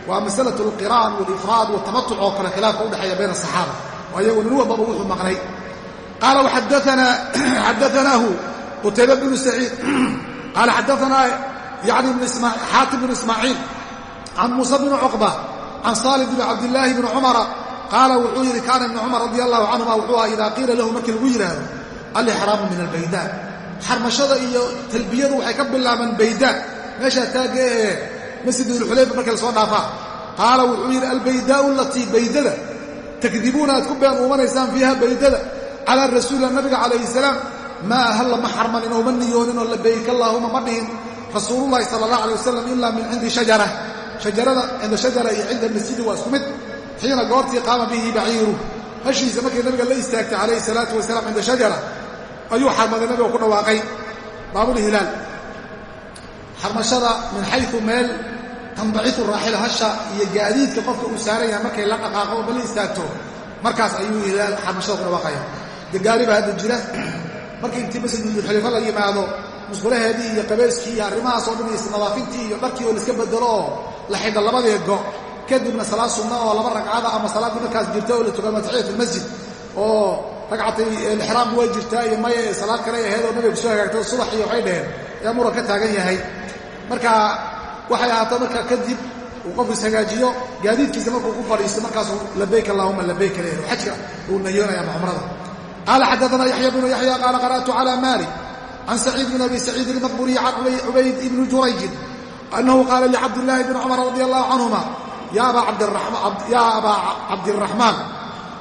Waa masalatu alqiraan walifraad waltamatuc oo kale khilaafka udhexeeya bayna asaxaaba oo ayagu nin walbaba wuxuu maqlay. Qaala xadaanaahu qutayba bnu saciid. Qaala xadaanaa yani xaatim bnu ismaaciil can muusa bni cuqba can saalid bni cabdillaahi bni cumara. Qaala wuxuu yidhi kaana ibnu cumar radi allahu canhuma wuxuu aha idaa qiila lahu markii lagu yidhaahdo alixraamu min albaydaa xarmashada iyo talbiyadu waxay ka bilaabaan baydaa meeshaa taagga ee masjidulxulayfa markii la soo dhaafaa. Qaala wuxuu yidhi albaydaau alatii baydada takdibuuna aad ku been uumanaysaan fiiha baydada calaa rasuulillah nabiga calayhi salaam maa ahalla ma xarmanin oo ma niyoonin oo labayk allaahuma ma dhihin rasuululahi sala allah alay wasalam ilaa min cindi shajara. Shajarada cinda shajara iyo cinda masjidi waa isku mid xiina goortii qaama bihi baciiru. Hashiisa markii nabiga la istaagtay calayhi salaatu wasalaam cinda shajara ayuu xarmaday nabiga ku dhawaaqay. Baabulhilaal xarmashada min xayu meel tanbacitu raaxila hasha iyo gaadiidka qofka uu saaran yahay markay la dhaqaaqo oo ma la istaagto markaas ayuu hilaal xarmashada ku dhawaaqaya. De baa hadda jira. Markii intii masjidulxulayfa la yimaado musqulaheedii iyo qabayskii iyo arrimahaasoo dhan iyo isnadaafintii iyo dharkii oo laiska bedelo oo la xidha labadii go kadibna salaad sunna oo laba ragcada ama salaaddii markaas jirta oo la tukama taxiyat almasjid oo ragcatay ixraamku way jirtaa iyo maya ee salaad kale ahayd oo nabiga ku soo hagaagtay subax iyo waxay dhaheen ayaa muran ka taagan yahay. Marka waxay ahaato markaa kadib uu qofku ishagaajiyo gaadiidkiisa markuu ku fadhiisto markaasuu labayk allahuma labayk leeyahay xajka uu nayoonaya ama cumrada qaala xadaana yaxya bnu yaxya qaala qara'tu cala malik can saciid bn abi saciid ilmaqburiyi can cubayd ibni jurayjin annahu qaala licabdillaahi bni cumar radi allahu canhuma ya abaa cabdiraxmaan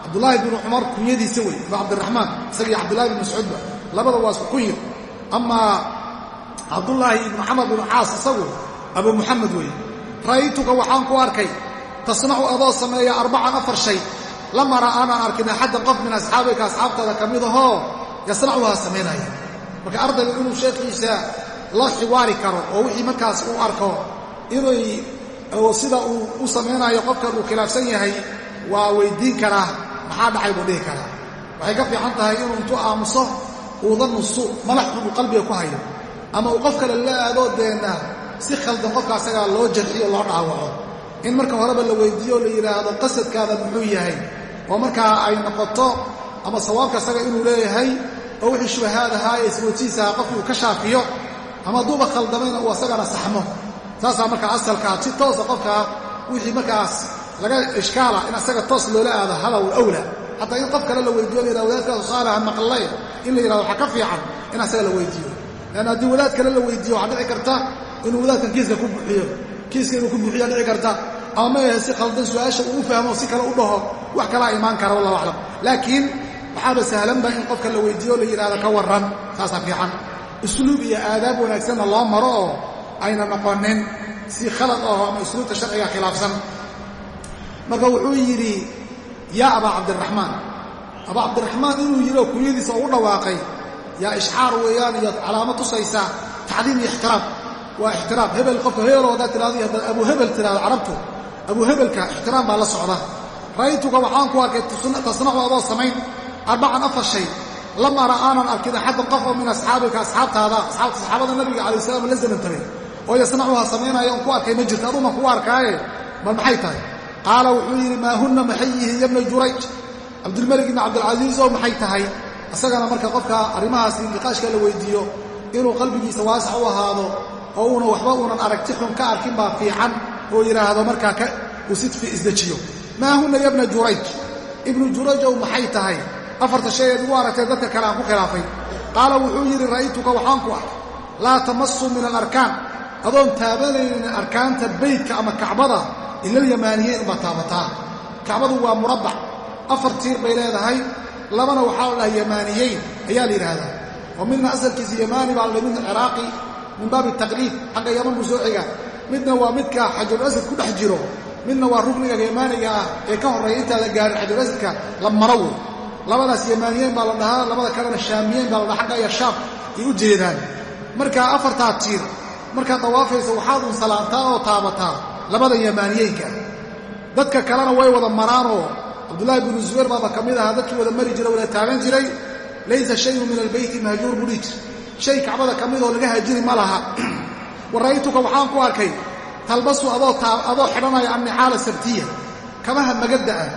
cabdulaahi bnu cumar kunyadiisa wey aba cabdiraxmaan isagii cabdillahi bn mascuudba labada waa isku kunya amaa cabdullaahi ibnu xamar binu caas isagu abu muxamed weeye ra'aytuka waxaan ku arkay tasnacu adoo sameeya arbacan afar shay. Lama ra aanaan arkin axaddan qof min asxaabika asxaabtaada ka mid ahoo yasnacuhaa samaynaya marka ardayga inuu sheekhiisa la xiwaari karo oo wixii markaas uu arko inay sida uu u samaynayo qofkan uu khilaafsan yahay waa weyddiin karaa maxaa dhacay buu dhihi karaa? Waxay ka fiican tahay inuu intuu aamuso uuda nusu malax xun uu qalbiga ku hayo ama uu qof kale la aadoo deenna si khaldan qofka asagaa loo jarxiyo loo dhaawaco. In marka horeba la weyddiiyo o la yidhaahdo qasadkaada muxuu yahay? Oo markaa ay noqoto ama sawaabka asaga inuu leeyahay oo wixii shubahaad ahaa ee ismoodsiisaha qofki uu ka shaafiyo ama hadduuba khaldamayna uu asagana saxmo. Saasaa markaa asalkaa si toosa qofka wixii markaas laga ishkaala in asaga toos loola aado hadaw awla. Xataa in qof kale la weydiiyo la yihahdo wadaadkaas saalaha maqlay in la yidhahdo ka fiican in asaga la weydiiyo. Leanna haddii wadaad kale la weydiiyo waxaa dhici karta inuu wadaadkan kiiska ku buuxiyo. Kiiska inuu ku buuxiyaa dhici karta. Ama si khaldan su'aasha uu fahmo si kale u dhaho wax kalaa imaan kara wallahu aclam. Laakiin waxaaba sahlanba in qofka la weydiiyo la yidhahdo ka warran saasaa fiican. Usluub iyo aadaab wanaagsanna loo maro oo ayna noqonin si khalad aho ama usluubta sharciga khilaafsan marka wuxuu yidhi yaa abaa cabdiraxmaan abaa cabdiraxmaan inuu yidhi oo kunyadiisa ugu dhawaaqay yaa ishcaar weeyaan iyo calaamo tusaysa tacdiim iyo ixtiraam. Waa ixtiraam hebel qofka hebel haddaad tirahdo iyo haddaad abu hebel tirahdo carabtu abu hebelka ixtiraam baa la socda. Ra'aytuka waxaan ku arkay tasnacu adoo samayn arbacan afar shay lam ara aanan arkin axaddan qof oo min asxaabika asxaabtaada saxaabada nabiga calay salam la zamantabay oo yasnacuha samaynaya on ku arkay ma jirto aduuma kuu arkaaye? Bal maxay tahay qaala wuxuu yidhi maa hunna maxay yihiin yabna jurayj? Cabdilmalik ibni cabdilcasiis oo maxay tahay? Isagana marka qofka arrimahaas niqaashka la weydiiyo inuu qalbigiisa waasax u ahaado oo uuna waxba uunan aragti xun ka arkin baa fiican oo yidhaahdo markaa uu sidfi isdejiyo. Maa hunna yabna jurayj? Ibnu jurayjow maxay tahay? Afarta shay eed ugu aragtay dadka kale aan ku khilaafay. Qaala wuxuu yidhi ra'aytuka waxaan ku arkay laa tamassu min alarkaan. Adoon taabanaynin arkaanta beydka ama kacbada ilalyamaaniyeyn unbaad taabataa. Kacbadu waa murabbac. Afar tiir bay leedahay. Labana waxaa la dhaha yamaaniyeyn ayaa la yidhaahdaa. Oo midna asalkiisa yamaani baa la midna ciraaqi min baabi taqliid xagga yaman buu soo xiga midna waa midka xajarul-asad ku dhex jiro. Midna waa rugniga yamaaniga ah ee ka horreeya intaada gaarin xajaruasadka la maro wey. Labadaas yamaaniyeyn baa la dhahaa labada kalena shaamiyeyn baa la dhaha xagga iyo shaam ay u jeedaan. Marka afartaa tiir markaad dawaafayso waxaad un salaantaa oo taabataa labada yamaaniyeynka dadka kalena way wada maraanoo. Cabdullaahi binu zubayr baaba ka mid ahaa dadkii wada mari jira wada taaban jiray. Laysa shayun min albeyti mahjuur buu dhihi jir shay kacbada ka mid oo laga hajiri ma laha. Wa ra'aytuka waxaan ku arkay talbasu adoo xidhanaya annixaala sabtiya kamaha magadda ah.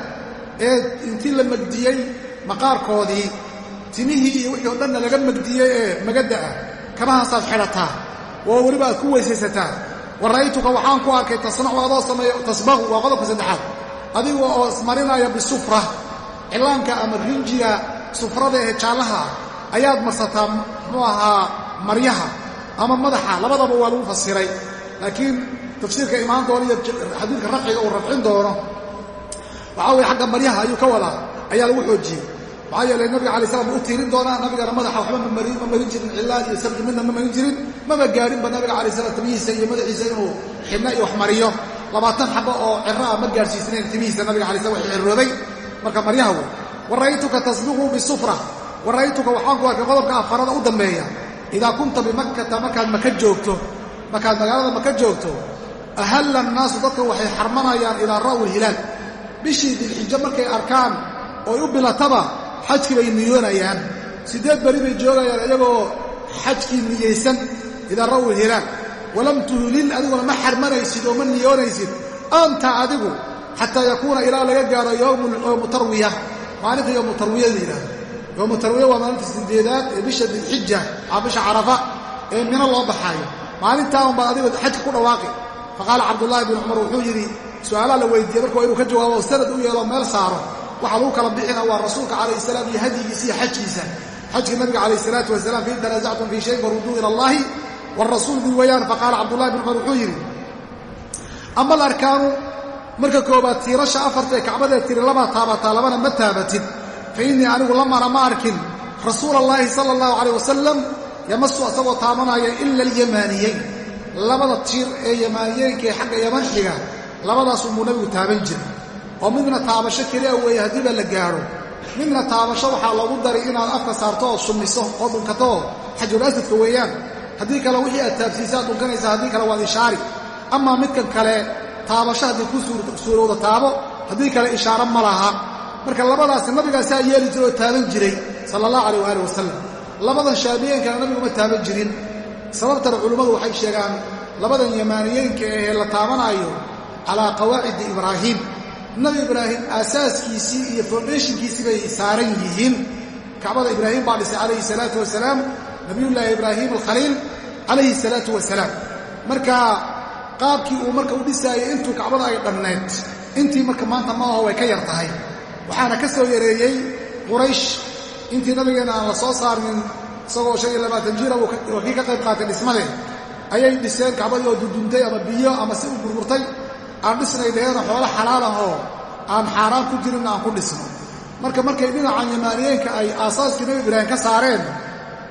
Ee intii la magdiyey maqaarkoodii timihii iyo wixii o dhanna laga magdiyey ee magadda ah kamahaasaad xidhataa. Oo weliba aad ku weysaysataa wa ra'aytuka waxaan ku arkay tasnacu adoo sameeya tasbahu waa qodobka saddexaad. Adiga oo ismarinaya bisufra cillaanka ama rinjiga sufrada ee jaallaha ayaad marsataa muxuu ahaa maryaha ama madaxa. Labadaba waa lagu fasiray. Laakiin tafsiirka imaan doona iyo xadiidka rafciga uu rafcin doono waxaa weye xagga maryaha ayuu ka wadaa ayaa lagu xoojiyey maxaa yeelay nabiga alay slam u tiirin doonaa nabigana madaxa waxba ma marin jirin cilaan iyo midna ma marin jirin maba gaarinba nabiga alay slam timihiisa iyo madaxiisa inuu xidhna iyo wax mariyo. Labaatan xabo oo ciro ma gaarsiisnayn timihiisa nabiga alay slam wax ciroobay marka maryaha wey wa tasbiqu bisufra wa waxaan ku arkay qodobka afarada u dambeeya. Idaa kunta bimakkata markaad maka joogto markaad magaalada maka joogto ahalla annaasu dadka waxay xarmanayaan ilaa ra'wi hilaal. Bishii dilxijo markay arkaan ooy u bilataba xajkii bay niyoonayaan siddeed beri bay joogayaan iyagoo xajkii niyaysan idaa ra'wi hilaal walam tuhlil adiguna ma xarmanaysid oo ma niyoonaysid. Anta adigu xataa yakuuna ilaa laga gaaro yowmu tarwiya maalinta yowmu tarwiya la yidhahdo yowmu waa maalinta sideedaad ee bisha dilxija aa bisha carafa ee mino loo baxaayo. Maalintaa unbaad adigu xajka ku dhawaaqi. Faqaala cabdullaahi bin cumar wuxuu yidhi su'aalaa la weydiiyey marka waa inuu ka jawaabo sanad u yeelo meel saaro waxaa lagu kala bixina waa rasuulka calayh salaam iyo hadyigiisa iyo xajkiisa. Xajka nabiga calayh salaatu wasalaam fain tanaasactum fii shayin faruduu ila allahi wrasuul dii weeyaan faqaala cabdullahi bin cumar wuxuu yidhi ama alarkaanu marka koobaad tiirasha afarta ee kacbadee tiri labaa taabataa labana ma taabatid. Fa innii anigu lamara ma arkin rasuula allaahi sala allahu calayh wasalam yamasu asagoo taabanaya ila alyamaaniyeyn labada tiir ee yamaaniyeynka ee xagga yaman xiga labadaasumuu nabigu taaban jiray oo midna taabasho keliya weeye haddiiba la gaadho midna taabasho waxaa loogu daray inaad afka saarto oo summiso oo dhunkato oo xajulaswadka weeyaan. Haddii kale wixii aad taabsiisa ad dhunkanaysaa haddii kale waad ishaari. Amaa midkan kale taabasho haddii ku suurowda taabo haddii kale ishaaro ma laha. Marka labadaas nabigaasaa yeeli jiray oo taaban jiray sala allahu alayh waali wasalam labadan shaamiyeenkana nabigu ma taaban jirin. Sababtana culimmadu waxay sheegaan labadan yamaaniyeenka ee la taabanaayo calaa qawaacidi ibraahiim nabi ibraahim aasaaskiisii iyo foundhationkiisii bay saaran yihiin. Kacbada ibraahim baa dhisay calayhi salaatu wasalaam nabiyullaahi ibraahim alkhaliil calayhi salaatu wasalaam. Marka qaabkii uu marka u dhisaayey intuu kacbada ay dhannayd intii marka maanta ma aho way ka yar tahay. Waxaana ka soo yareeyey quraysh. Intii nabigeenna aan la soo saarnin isagoo shan iyo labaatan jira kii ka qayb qaatay dhismadee ayay dhiseen kacbadii oo duduntay ama biyo ama si u burburtay aan dhisnay deena xoolo xalaalahoo aan xaaraan ku jirinna aan ku dhisno. Marka markay dhinacan yamaaniyeenka ay aasaaskii nabi ibraahim ka saareen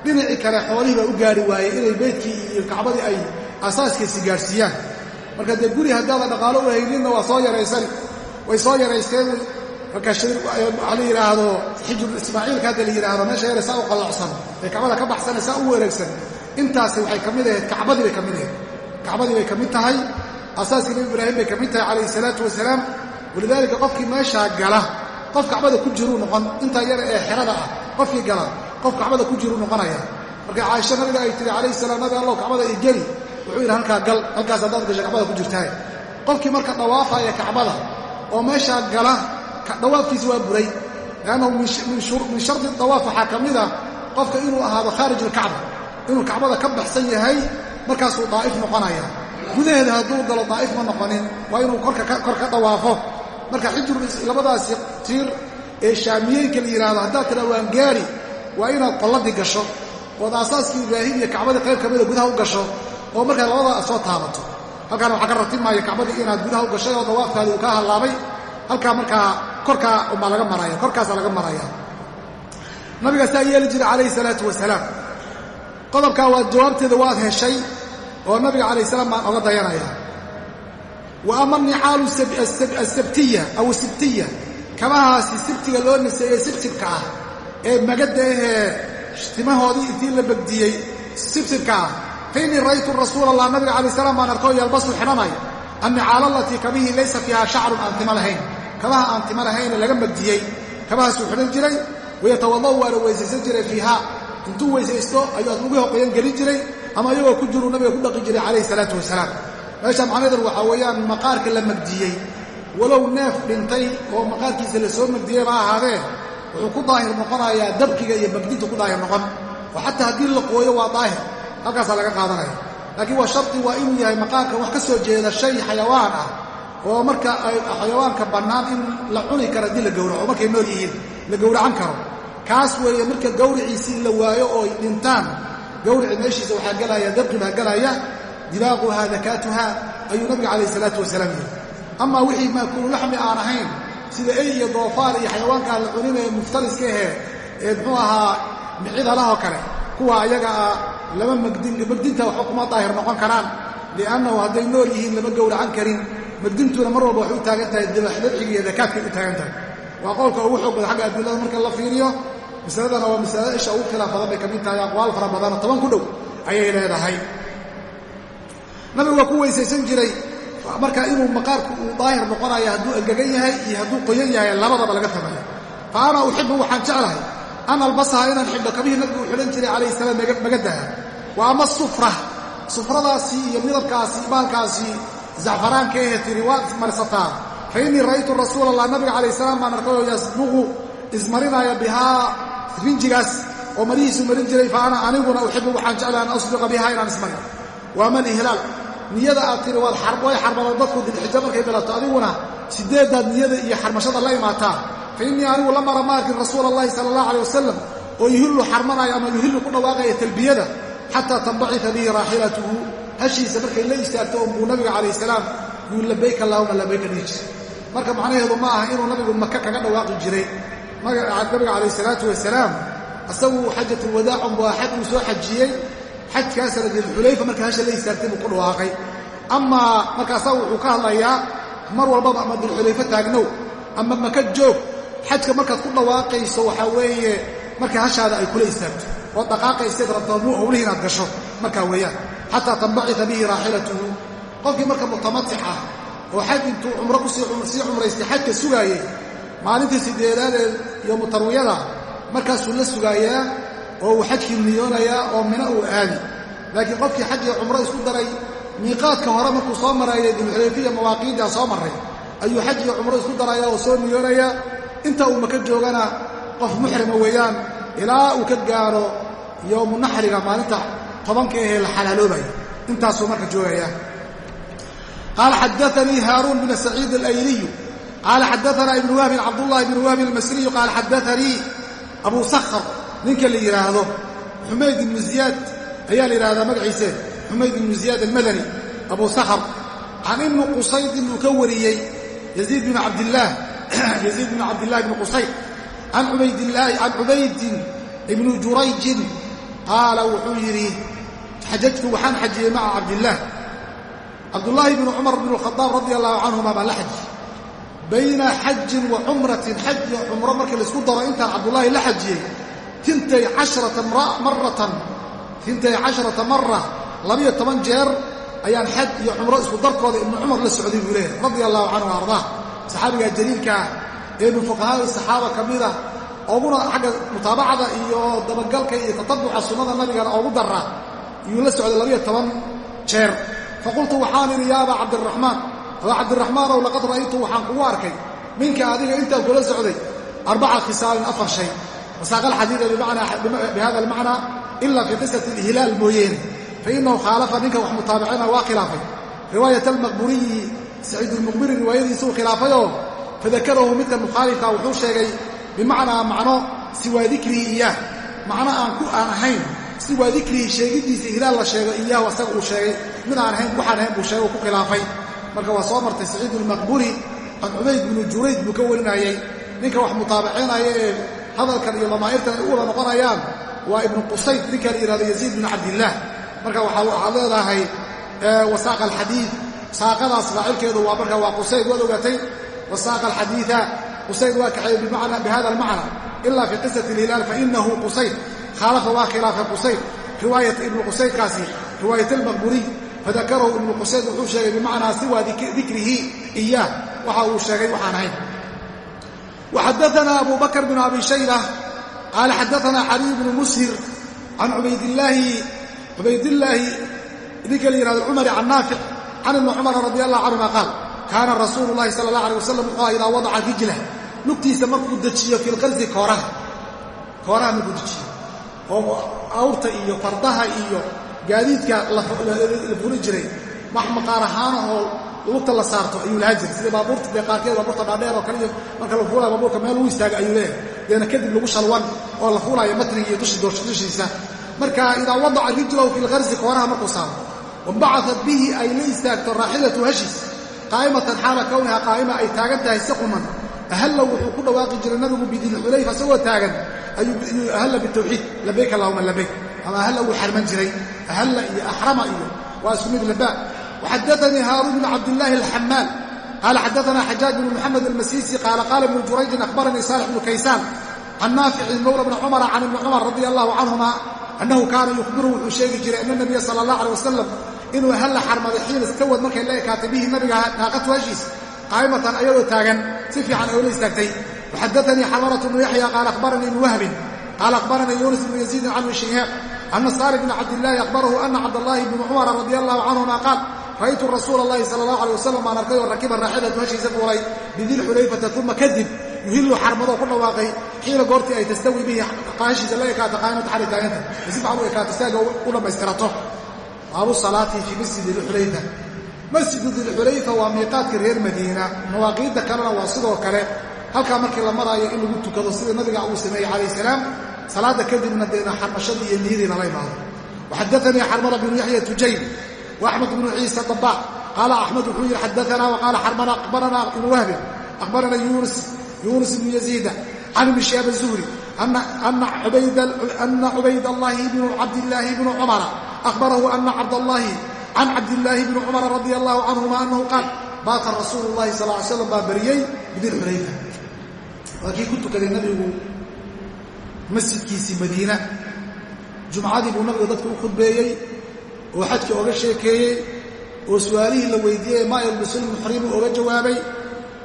dhinacii kale xoolihii baa u gaari waayey inay beydkii iyo kacbadii ay aasaaskiisi gaadhsiiyaan marka dee guri haddaada dhaqaalo u hayninna waa soo yaraysan. Way soo yaraysteen. Marka waxaa la yidhaahdo xijru ismaaciilka hadda la yidhaahdo meesha yare saa u qallacsan ee kacbada ka baxsane saa u wareegsan. Intaasi waxay ka mid ahayd kacbadii bay ka mid ahayd. Kacbadii bay ka mid tahay asaaskii nebi ibraahim bay ka mid tahay calayhi salaatu wasalaam. Walidaalika qofkii meeshaa gala qof kacbada ku jiruu noqon intaa yar ee xerada ah qofkii gala qof kacbada ku jiruu noqonaya. Marka caaisha nabiga ay tiri calayhi salaam nabi allow kacbada i geli. Wuxuu yidhi halkaa gal halkaas haddaad gasha kacbada ku jirtahay. Qofkii marka dhawaafaya kacbada oo meeshaa gala dhawaafkiisa waa buray. Liannahu min shardi dawaaf waxaa ka mid ah qofka inuu ahaado khaarij alkacba inuu kacbada ka baxsan yahay markaasuu daa'if noqonaya gudaheeda hadduu galo daa'if ma noqonin waa inuu kor ka dhawaafo. Marka xijru labadaasi tiir ee shaamiyeenka la yidhaahdo haddaad tira waan gaari waa inaad qalladii gasho ood aasaaskii ibraahim iyo kacbadii qayb ka mida gudaha u gasho oo markaa labadaa soo taabato. Halkaana waxaa ka ratibmaya kacbadii inaad gudaha u gashay oo dawaafkaadii uu kaa hallaabay. Halkaa markaa korkaa umbaa laga maraya korkaasaa laga maraya nabiga saa yeeli jiray calayhi salaatu wasalaam. Qodobkaa waa jawaabteeda waad heshay oo nabiga calayh salaam baan oga dayanaya wa ama nicaalu asabtiya aw sibtiya. Kabahaasi sibtiga loo niseeyey sibsibka ah ee magadda ahee timahoodii intii la begdiyey sibsibka ah. Fa innii ra'aytu rasuula allah nabiga calayh salaam baan arkoo yalbasu xidhanay annicaala alatii kabihii laysa fiiha shacrun aan tima lahayn. Kabaha aan tima lahaynee laga magdiyey kabahaasuu xidhan jiray wayatawada'u waana weysaysan jiray fiiha. Intuu weysaysto ayuu asluguhi qoyan gelin jiray ama iyagoo ku jiruu nabiga ku dhaqi jiray calayhi salaatu wasalaam. Meesha macnaheedan waxaa weeyaan maqaarka la magdiyey. Walow neef dhintay oo maqaarkiisa la soo magdiyey ma ahaadee wuxuu ku daahir noqonayaa dabkiga iyo magdinta ku daahir noqon. Oo xataa haddii la qooyo waa daahir halkaasaa laga qaadanaya. Laakiin waa shardi waa inuu yahay maqaarka wax ka soo jeeda shay xayawaan ah oo marka ay xayawaanka bannaan in la cuni karo haddii la gowraco markay nool yihiin la gowracan karo. Kaas weeye marka gawriciisii la waayo oo dhintaan gawrici meeshiisa waxaa gelaya dabqi baa gelaya dibaaquhaa dakaatuha ayuu nabiga calayh salaatu wasalaam yidhi. Amaa wixii maakulu laxmi aan ahayn sida ey iyo doofaar iyo xayawaankaa la cuninaya muftariska ahe ee muxuu ahaa micida lahoo kale kuwa ayaga ah lama magdinta waxba kuma daahir noqon karaan li'annahu hadday nool yihiin lama gowracan karin magdintuna mar walba waxay u taagan tahay dabxiga iyo dakaadkay u taagan tahay. Waa qowlka ugu xoog badan xagga adilada marka la fiiriyo masaladana waa masalada isha ugu khilaaf badan bay ka mid tahay aqwaal fara badanoo toban ku dhow ayay leedahay. Nabigu waa ku weysaysan jiray marka inuu maqaarku uu daahir noqonayo hadduu engegan yahay iyo hadduu qoyan yahay labadaba laga tabayo. Fa ana uxibu waxaan jeclahay an albasaha inaan xidho kabihii nabigu uu xidhan jiray calayhi salaam magadaha wa ama sufra sufradaasi iyo midabkaasi baalkaasi zacfaraanka ehe tiri waad ismarsataa fa innii ra'aytu rasuula allah nabiga calayh salaam baan arkay oo yasbuqu ismarinaya bihaa rinjigaas oo marihiisu marin jiray fa ana aniguna uxibu waxaan jeclahay an asbiqa bihaa inaan ismarin waa man ihlaal. Niyada aad tiri waad way xarmadaan dadku dilxija markay bilato adiguna sideeddaad niyada iyo xarmashada la imaataa fa innii anigu la mara ma arkin rasuula allahi sala allah alay wasalam oo yuhillu xarmanaya ama yuhillu ku dhawaaqaya talbiyada xataa tambacita bihi raaxilatuhu. Hashiisa markay la istaagto oo buu nabiga calayh salaam yuu labayk allahuma labayka dhihi jiray marka macnaheedu ma aha inuu nabigu maka kaga dhawaaqi jiray nabiga calayh salaatu wasalaam isagu xajatulwadaac unbaa xaj uu soo xajiyey. Xajkaasna dilxulayfa marka hasha la istaagtay buu ku dhawaaqay. Amaa marka asaga wuxuu ka hadlayaa mar walbaba ama dilxulayfo taagnow. Ama maka joog. Xajka markaad ku dhawaaqayso waxaa weeye marka hashaada ay kula istaagto oo dhaqaaqaysteed rabto muu howlihi inaad gasho. Markaa weeyaan xataa tambacita bihi raaxilatuhu. Qofkii marka mutamatic ah oo xaj intuu cumro ku sii cumraystay xajka sugaayey maalintii sideedaadee iyo mutarwiyada markaasuu la sugaayaa oo uu xajkii niyoonayaa oo mina uu aadi. Laakiin qofkii xaj cumro isku daray miiqaadka hore markuu soo marayay dilxulayfiya mawaaqiiddaa soo marray. Ayuu xaj cumro isku daraya oo soo niyoonayaa inta uu maka joogana qof muxrima weeyaan ilaa uu ka gaaro yowmu naxriga maalinta tobanka ahee la xalaaloobaya intaasuu marka joogaya qaala xadaanii haaruun bn saciid alayliyu qaala xadaana ibnu wahbin cabdullahi bn wahbin almasriyu qaala xadaanii abu sakhr ninka la yidhaahdo xumayd ibnu ziyaad ayaa la yidhahdaa magaciise xumayd ibnu ziyaad almadani abu sakhr can ibni qusaydin buu ka wariyey yaziid bn cabdillaah yaziid bn cabdillahi bni qusayd can cubaydillaahi can cubaydin ibni jurayjin qaala wuxuu yidhi xajajtu waxaan xajiyey maca cabdillaah cabdullaahi bni cumar bn khadaab radi allahu canhuma baa la xaji bayna xajin wa cumratin xaj iyo cumro markii laysku daro intaan cabdullaahi la xajiyey intay casharata maratan intay casharata mara labiyo toban jeer ayaan xaj iyo cumro isku darkooda ibnu cumar la socday buu leeyahay radia allahu canhu wa ardaa saxaabigaa jaliilkaa ee min fuqahaai saxaaba ka mida ooguna xagga mutaabacada iyo dabagalka iyo tatabuca sunnada nabigana oogu dara iyuu la socday labiyo toban jeer. Faqultu waxaan idhi ya abaa cabdiraxmaan cabdiraxmaanow laqad ra'aytu waxaan kugu arkay. Minka adiga intaan kula socday arbaca khisaalin afar shay. Wasaaqa alxadiida bihada almacnaa ila fii qisati alhilaal mooyeene fainahu khaalafa ninka wax mutaabicina waa khilaafay. Riwaayat almaqburiyi saciid almuqbiri riwaayadiisuu khilaafayoo fadakarahu midka mukhaalifka wuxuu sheegay bimacnaa macno siwaa dikrihi iyaah macno aan ku aan ahayn siwaa dikrihi sheegidiisa hilaal la sheego iyaahu asaga uu sheegay. Mid aan ahayn waxaan ahayn buu sheego ku khilaafay marka waa soo martay saciid almaqburi can cubayd binu jurayd buu ka warinayey ninka wax mutaabicinaya ee hadalkan iyo lamaa'irtan ay u wada noqonayaan waa ibnu qusayd ninka la yihahdo yaziid bin cabdillaah marka waxaad leedahay wasaaqa alxadiid saaqadaas faacilkeedu waa marka waa qusayd waad ogaatay wasaaqa alxadiida qusayd waa kaxeeye bihada almacna. Ila fii qisati alhilaal fainahu qusayd. Khaalafa waa khilaafay qusayd. Riwaayat ibnu qusaydkaasi riwaayat almaqburiy fadakarahu ibnu qusayd wuxuu sheegay bimacnaa siwa dikrihi iyaah waxa uu sheegay waxaan ahayn. Waxadaanaa abu bakr bn abi shayba qaala xadaanaa xaliy bnu mushir can cubaydillaahi ninka la yihahdo cumari can naafic can ibni cumara radi allah canhuma qaal kaana rasuulu lahi sala allah aleh wasalam wuxuu aha idaa wadaca rijlah lugtiisa markuu dejiyo fi lqarsi kooraha kooraha markuu dejiyo oo awrta iyo fardaha iyo gaadiidka la furi jiray. Maqaar ahaanahoo lugta la saarto ayuu lahaa jiray. Sida baabuurta dee qaarkeed baabuurta dhaadheer oo kale marka la fuulaayo baabuurka meel uu istaaga ayuu leeyahay. Deena kadib lagu shalwan oo la fuulaayo matniga iyo dushiisa. Marka idaa wadaca rijlahu fi lkarsi kooraha markuu saaro wambacaat bihi ay la istaagto raaxilatu hashiis qaa'imatan xaala kowniha qaa'ima ay taagan tahay si quman. Ahalla wuxuu ku dhawaaqi jiray nabigu bidilxulayfa isagoo taagan ayuu ahalla bitawxiid labayk allahuma labayk ama ahalla wuu xarman jiray ahalla iyo axrama iyo waa isku mid labaab waxadaanii haarun bn cabdillaahi alxamaal qaala xadaana xajaaj bn moxamed almasiisi qaala qaala ibnu jurayjin ahbaranii saalix bnu kaysaan can naaficin mowla bni cumara can ibni cumar radia allahu canhuma annahu kaana yukhbiru wuxuu sheegi jiray ana nabiya sala allah aleh wasalam inuu ahalla xarmaday xiina kawad markay la ekaatay bihi nabiga naaqad waashiis qaa'imatan ayadoo taagan si fiican ay ola istaagtay waxadaanii xamaratu bnu yaxya qaala ahbaranii ibnu wahbin qaala ahbaranii yuunus ibnu yaziidin can ibn shayhaaq can saar bn cabdilaahi ahbarahu ana cabdalaahi bni cumara radi allahu canhuma qaal ra'aytu rasuula allahi sala allahu alay wasalam aan arkay oo rakiba raaxilatu hashiisa fuulay bidilxulayfata uma kadib yuhillu xarmadoo ku dhawaaqay xiila goortii ay tastawi bihi qaashiisa la ekaato qaamata xali taaganta si fiican u ekaato saaga u dhammaystirato baabu salaati fii masjidi dilxulayfa masjidu dilxulayfa waa miiqaadka reer madiina nawaaqiidda kalena waa sidoo kale halkaa markii la maraayo in lagu tukado sida nabiga uu sameeyey calayh salaam salaada kadibna dee xarmashadii iyo niyadii lala imaado. Waxadaanii xarmana bnu yaxya tujayn waaxmed bnu ciisa daba qaala axmed wuxuu yidhi xadaanaa waqaala xarmana abaranaa ibnu wahbin akhbarana yunus ibnu yaziida can ibni shihaab azuhri ana cubaydallaahi bnu cabdillaahi bnu cumara ahbarahu ana cabdallaahi can cabdillaahi bni cumara radia allahu canhuma anahu qaal baata rasuulu llahi sal l slam baa bariyey bidilxunayfa waa kii ku tukaday nabigu masjidkiisii madiina. Jumcadii buu nabigu dadka u khudbeeyey oo xajka oga sheekeeyey oo su'aalihii la weydiiyey maa yalbisulmuxrimu oga jawaabay.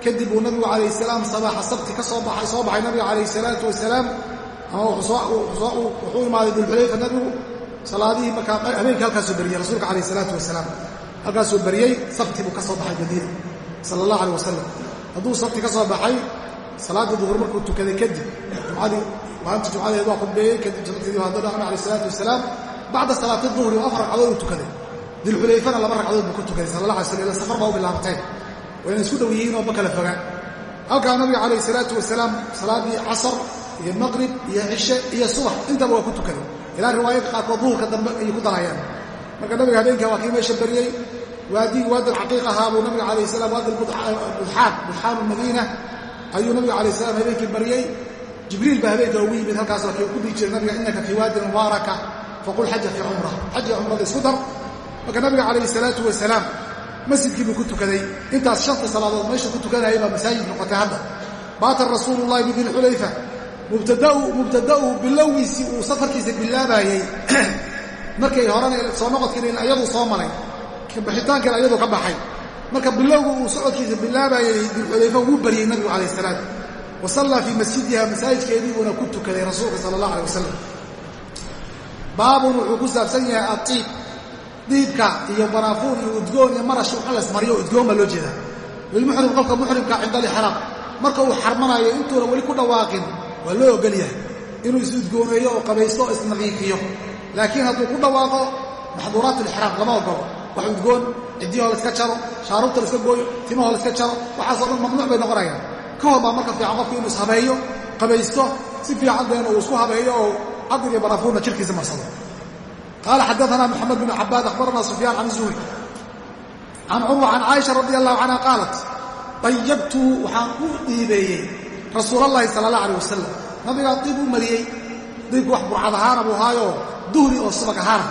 Kadib buu nabigu calayh salaam sabaaxa sabti ka soo baxay soo baxay nabiga calayh salaatu wasalaam. Ama wuxuu imaaday dulxulayfa nabigu. Salaadihii markaa habeenkii halkaasuu beriyey rasuulka calayh salaatu wasalaam. Halkaasuu beriyey sabti buu ka soo baxay madiina sala allah aleh wasalam hadduu sabti ka soo baxay salaadda duhur markuu tukaday kadib jumcadii maalinta jumcadeed waa khudbeeyey kadib sabtidii haddana nabiga calayh salaatu wasalaam bacda salaati duhri oo afar ragcadood uu tukaday dilxulayfana laba ragcadood buu ku tukaday sala allah alay slam ila safar baa u bilaabateen wayna isku dhow yihiin oo ma kala fogaan. Halkaa nabiga calayh salaatu wasalaam salaaddii casar iyo maqrib iyo cishe iyo subax intaba waa ku tukaday ilaa riwaayadka qaarkood duhurka dambe ayay ku darayaan marka nabiga habeenkaa waa kii meesha bariyey waadii waadal xaqiiq ahaa buu nabiga calayh salaam waadi budxaan budxaanu madiina ayuu nabiga calayh salaam habeenkii baryey jibriil baa habeenka ugu yimid halkaas kii ku dhihi jiray nabiga innaka fii waadin mubaaraka faqul xaja fii cumra xaja cumrada isku dar. Marka nabiga calayhi salaatu wasalaam masjidkii buu ku tukaday. Intaas shanta salaadood meesha ku tukanayay baa masaajid noqotay hadda. Baata rasuulu llahi bidilxulayfa mubtada'u bilowgiisii uu safarkiisa bilaabayey markay horena soo noqodkiina iyaduu soo maray baxitaankan ayadoo ka baxay. Marka bilowgu uu socodkiisa bilaabayay dilxulayfa wuu baryey nabigu calayh salaam wa sallaa fii masjidiha masaajidkeedii buuna ku tukaday rasuulka sala allah alay wasalam baabun wuxuu ku saabsan yahay aiib diibka iyo baraafuun iyo udgoon iyo marash waxa laysmariyo udgoon baa loo jeedaa. Lilmuxrim qofka muxrimka cinda alixraam marka uu xarmanayo intuuna weli ku dhawaaqin waa loo ogol yahay inuu is-udgooneeyo oo qabaysto oo isnadiifiyo laakiin hadduu ku dhawaaqo maxduuraat alixraam lama ogolo wax udgoon ciddiyahoo layska jaro shaarubta layska gooyo timahoo layska jaro waxaasoo dhan mamnuuc bay noqonayaan ka hor baa marka fiican qofku inuu ishabeeyo qabaysto si fiican deena uu isku habeeyo oo cadir iyo baraafuunna jirkiisa marsado. Qaala xadaana moxamed bn cabaad akhbarana sufyaan can zuhri. Can curwa can caaisha radi allahu canha qaalat dayabtu waxaan u dhiibeeyey rasuul allahi sala allah aleh wasalam nabigaa diib u mariyey diibku wax burcad ahaana buu ahaayoo duhri oo subag ahaana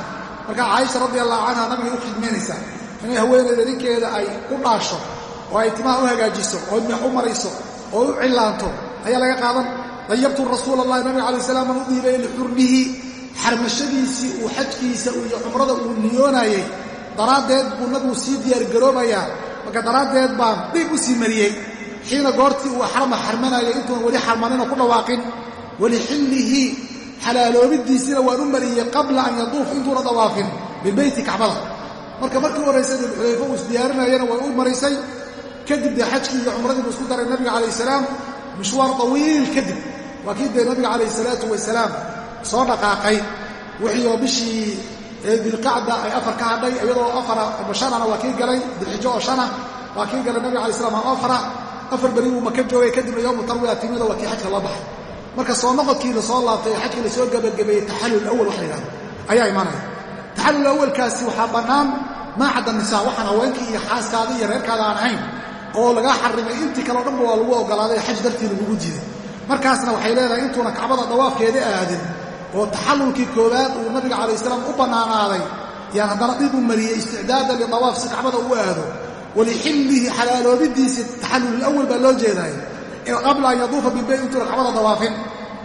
markaa caaisha radi allahu canha nabigay u khidmaynaysaa inay haweenayda ninkeeda ay u dhaasho oo ay timaha u hagaajiso oo u marayso oo u cillaanto ayaa laga qaadan. Dayabtu rasuul allahi nabiga alay salam aan u dhiibeeyey lixurmihi xarmashadiisii uu xajkiisa iyo cumrada uu niyoonayey daraaddeed buu nabigu sii diyaargaroobayaa marka daraaddeed baan dhiib u sii mariyey. Xiina goortii uu xarma xarmanayay intuuna weli xarmaninoo ku dhawaaqin. Walixillihi xalaaloobidiisiina waan u mariyey qabla an yaduuf intuuna dawaafin bibeyti kacbada. Marka markii horraysay dilxulayfa uu isdiyaarinayana way u maraysay kadib dee xajkii iyo cumradii buu isku daray nabiga calayh salaam mishwaar tawiil kadib. Waa kii dee nabiga calayh salaatu wasalaam soo dhaqaaqay. Wixii oo bishii dilqacda ay afar ka hadhay iyadoo afara shanana waa kii galay dilxijo oo shana waa kii galay nabiga alay slam oo afara. Afar beri uu maka joogay kadibna yowmu tarwiya timida waa kii xajka loo baxay. Marka soo noqodkii la soo laabtay ee xajkii la soo gabagabeeyey taxallul awal wax la yidhahdo ayaa imaanaya. Taxallul awalkaasi waxaa bannaan maa cadda nisaa waxaan haweenkii iyo xaaskaada iyo reerkaada aan ahayn oo lagaa xarimay intii kaleo dhanba waa lagu ogolaaday xaj dartii lagugu jiiday markaasna waxay leedahay intuuna kacbada dawaafkeeda aadin oo taxallulkii koowaad uu nabiga calayh salaam u bannaanaaday yaan haddana dhib u mariyey isticdaadan lidawaaf si kacbada uu aado. Walixillihi xalaaloobidiisii taxallul awal baa loo jeedaay qabla an yaduufa bilbayt intuuna kacbada dawaafin.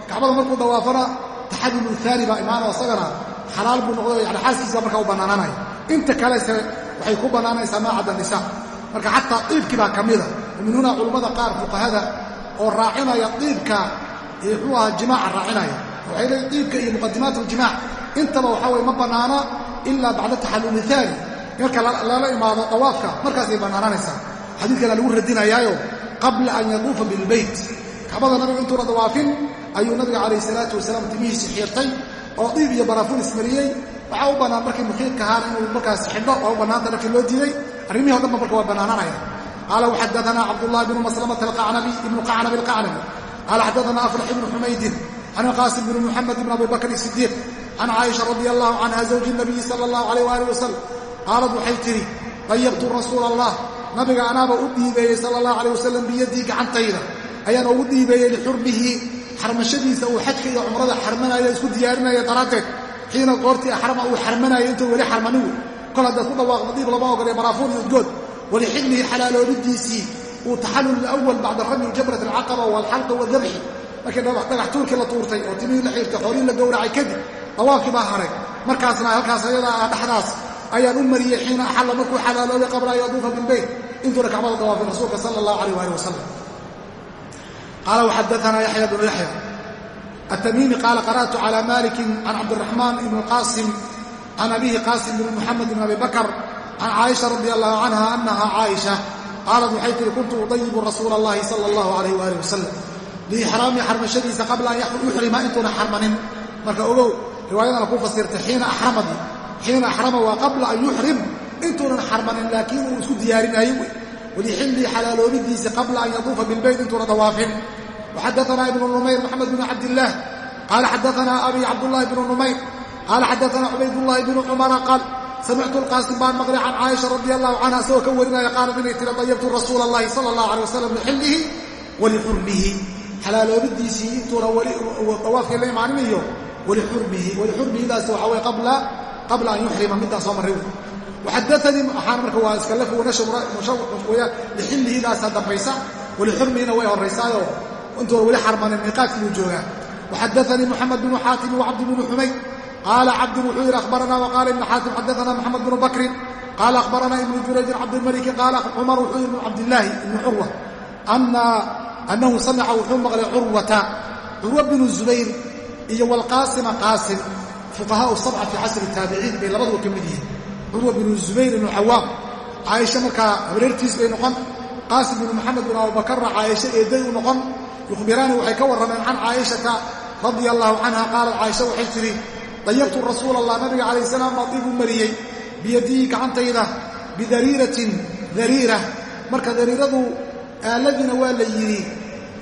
Kacbada markuu dawaafana taxallulu aani baa imaanoo isagana xalaal buu noqdo yani xaaskiisa markaa u bannaanaanaya. Inta kalese waxay ku bannaanaysaa maa cadda nisaa marka xataa diibkii baa ka mida min huna culummada qaar fuqahada oo raacinaya diibka muxuu ahaa jimaaca raacinaya waxay leeyiin diibka iyo muqadimaat aljimac intaba waxaa weye ma bannaana ilaa bacda taxalluli aani marka lala imaado dawaafka markaasay bannaananaysaa xadiidkana lagu radinayaayo qabla an yaduufa bilbeyt kacbada nabiga intuuna dawaafin ayuu nabiga calayh salaatu wasalaam timihiisi xiirtay oo diib iyo baraafuun ismariyey. Waxaa u bannaan markii muxiidka ahaana inuu markaas xidho waa u bannaanta markii loo diiday arrimihii o dhanba marka waa bannaananaya qaala waxadaanaa cabdullahi bnu maslamata ibnu qacnabi alqacnabi qaala xadaana afrax ibnu xumaydin can qaasim bn muxamed bn abi bakr sidiiq can caaisha radi allahu canha zawji nabiyi sala allahu alayh waalih wasalam qaalad waxay tidhi dayabtu rasuula allah nabiga anaaba u dhiibeeyey sala allahu alay wasalam biyadii gacantayda. Ayaan ugu dhiibeeyey lixurmihi xarmashadiisa uu xajka iyo cumrada xarmanaya isku diyaarinaya daraaddeed. Xiina goortii axrama uu xarmanaya intuu weli xarmanin wey kol haddaad ku dhawaaqdo dhiib lama ogolay maraafuun iyo udgood walixilmihi xalaaloonidiisii uu taxallul ilawal bacda rami jamrat alcaqaba waalxalqa wadabxi markii dhagax tuurkii la tuurtay oo timihii la xiirtay xoolihii la gowracay kadib dawaafkii baa haray. Markaasna halkaas ayadaa ah dhaxdaas ayaan u mariyey xiina axalla markuu xalaaloobay qabla an yaduufa bilbeyt intuuna kacbada dawaafin rasuulka sala allahu alayh waali wasalam qaala waxadaanaa yaxya bnu yaxya atamiimi qaala qara'tu cala malikin can cabdiraxmaan ibni qaasim can abihi qaasim bn muxamed bn abi bakr can caaisha radi allahu canha anaha caaisha qaalad waxay tihi kuntu udayibu rasuula allahi sala allahu alayh waalih wasalam biixraami xarmashadiisa qabla an yuxrima intuuna xarmanin marka ogow riwaayadana ku fasirtay xiina axramadi xiina axrama waa qabla an yuxrim intuunan xarmanin laakiin uu isku diyaarinayey wey walixillii xalaaloobidiisi qabla an yaduufa bilbayt intuuna dawaafin waxadaanaa ibnu numayr moxamed bn cabdillaah qaala xadaanaa abi cabdullahi bnu numayr qaala xaddaana cubaydulahi bnu cumara qaal samictu lqaasim baan maqlay can caaisha radi allahu canha isagoo ka warinaya qaalat inay tiri dayabtu rasuula allahi sala allahu alay wasalam lixillihi walixurmihi xalaaloobidiisii intuuna dawaafkii la imaaninayo walixurmihi walixurmihidaas waxa weye qabla an yuxrima middaa soo marray waxadaanii waxaan marka waa iskalafu lixillihiidaasaa dambaysa walixurmihina way horraysaayo intuuna weli xarmanin miiqaadkiibuu joogaa waxadaanii moxamed binu xaatim wacabdi bnu xumayd qaala cabdin wuxuu yidhi akhbaranaa waqaala ibnu xaatim xadaana moxamed bnu bakrin qaala akhbaranaa ibnu jurayjin cabdilmaliki qaala cumar wuxuu ibnu cabdillaahi ibnu curwa annahu samica wuxuu maqlay curwata curwa binu zubayr iyo walqaasima qaasim fuqahaau sabca fii casri taabiciin bay labaduba ka mid yihiin curwa binu zubayr ibnu cawaam caaisha markaa habareertiis bay noqon qaasim binu maxamed bin abubakarna caaisha eeday u noqon yukhbiraani waxay ka warrameen can caaishata radia allaahu canha qaalat caaisha waxay tidhi dayabtu rasuula allah nabiga calayh salaam baa diib u mariyey biyadihi gacantayda bidariiratin dariira marka dariiradu aaladiina waa la yidhi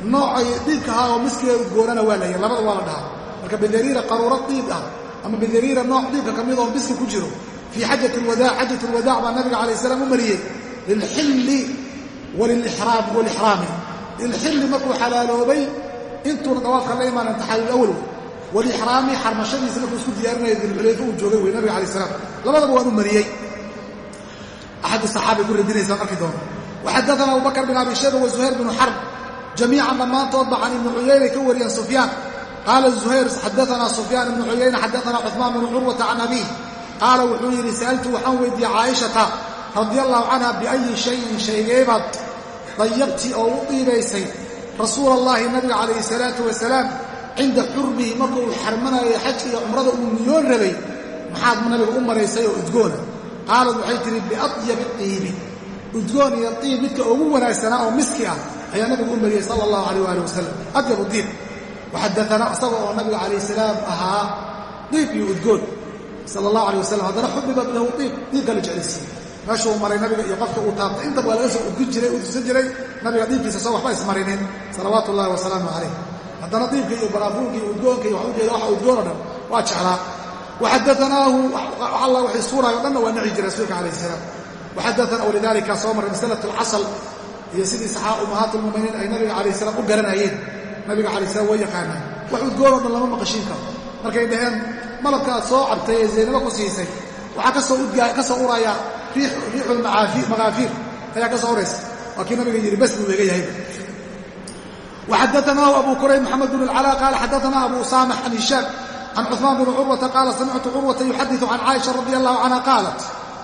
noocay diibka ahaa oo miskiga udgoonana waa la yidhi labada waa la dhahaa marka bidariira qaruuro diib ah ama bidariira nooc diibka ka mid oo miski ku jiro fii xajat lwadaac xajat lwadaac baa nabiga calayh salaam u mariyey lilxilli walixraami lilxilli markuu xalaaloobay intuuna dawaafka la wey walixraami xarmashadiisa markuu isku diyaarinaya dilxulayfa uu joogay wey nabiga alay salaam. Labadaba waan u mariyey. Axadu saxaabay ku radinaysaa markii doona waxadaana abubakr bin abi shayba wa zuhayr binu xarb jamiican dhammaantoodba can ibni cuyayna ka wariyeen sufyaan. Qaala zuhayr xadaana sufyaan ibnu cuyayna xadaana cuثmaan binu curwata can abiih. Qaala wuxuu yidhi sa'altu waxaan weydiiyey caaishata radia allahu canha biayi shayin shaygeebaad. Dayabti oo u diibaysay rasuula allahi nabiga calayhi salaatu wasalaam cinda xurmihi marka uu xarmanayay xajka iyo cumrada uu niyoon rabay maxaad nabiga u maraysay oo udgoona qaalad waxay tihi biadyabi iibi udgoon iyo iib midka ugu wanaagsanaa oo miski ah ayaa nabigu u mariyey sala allahu alayh waali wasalam adyabu diib waxadaana isaga oo nabiga calayh salaam ahaa diib iyo udgoon. Sala allahu alay wasalam haddana xubibat lahu iib diibka la jeclaysiiye meeshuu maray nabiga iyo qofka uu taabtay. Intaba waa laga soo udgin jiray calayh haddana diibka iyo baraafuunka iyo udgoonka iyo waxa ujeeda waxa udgoon o dhan waa jeclaa. Waxadaanaahu alla waxay suuraay o dhanna waa naci jiray rasuulka calayh salaam. Waxadaana walidaalika soo marray masalatu alcasal iyo sidii saxaa ummahaat lmuminiin ay nabiga calayh salaam u garanayeen. Nabiga calayh salaam waa yaqaanaan. Wax udgoon o dhan lama maqashiin karo. Markay dhaheen malabka aad soo cabtay ee zaynabo ku siisay waxaa ka soo uraya riixu makaafiir ayaa ka soo uraysa. Waa kii nabiga yidhi bas buu eega yahay waxadaanaahu abu kurayb maxamed bn اlcalaa qaala xadaana abu usaama can hishaam can cuثmaan bn curwata qaala samictu curwata yuxadiثu can caaisha radi allahu canha qaalat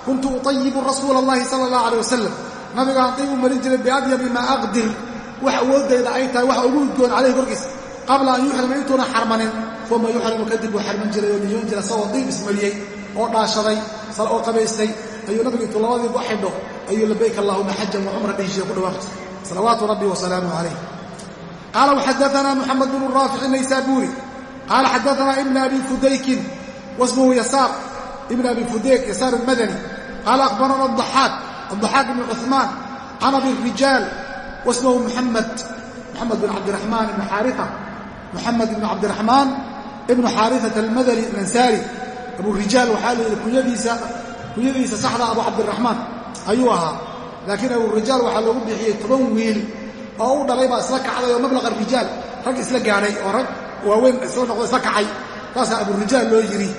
kuntu uطayibu rasuula اllahi sala اllah alيh wasalam nabigaan diib u marin jiray biadyabi maa aqdir wax awoodayda ay tahay waxa ugu udgoon calayhi korkiisa qabla an yuxrima intuuna xarmanin uma yuxrimu kadib buu xarman jiray oo niyoon jira isagoo diib ismariyey oo dhaashaday oo qabaystay ayuu nabigu intuu labadiibu xidho ayuu labayk allahuma xajan wa cumra dhihi jiray ku dhawaaqtay salawaatu rabbi wasalaamu calayh qaala waxadaana muxamed bnu raafic naysaabuuri qaala xadaana ibn abi fudaykin wasmuhu yasaar ibn abi fudayk yasaar almadani qaala akhbarana adaxaaq adaxaaq ibnu cuثmaan can abi rijaal wasmuhu muxamed muxamed bin cabdiraxmaan ibn xaaria muxamed ibn cabdiraxmaan ibnu xaariata almadani alansaari abu rijaal waxaa la yidhi kunyadiisa saxda abu cabdiraxmaan ayuu ahaa laakiin aburijaal waxaa loogu bixiyey toban wiil oo u dhalay baa isla kacday oo mablaqa rijaal rag isla gaadhay oo rag waaweyn isla noqdo isla kacay. Kaasaa aburijaal loo yidhi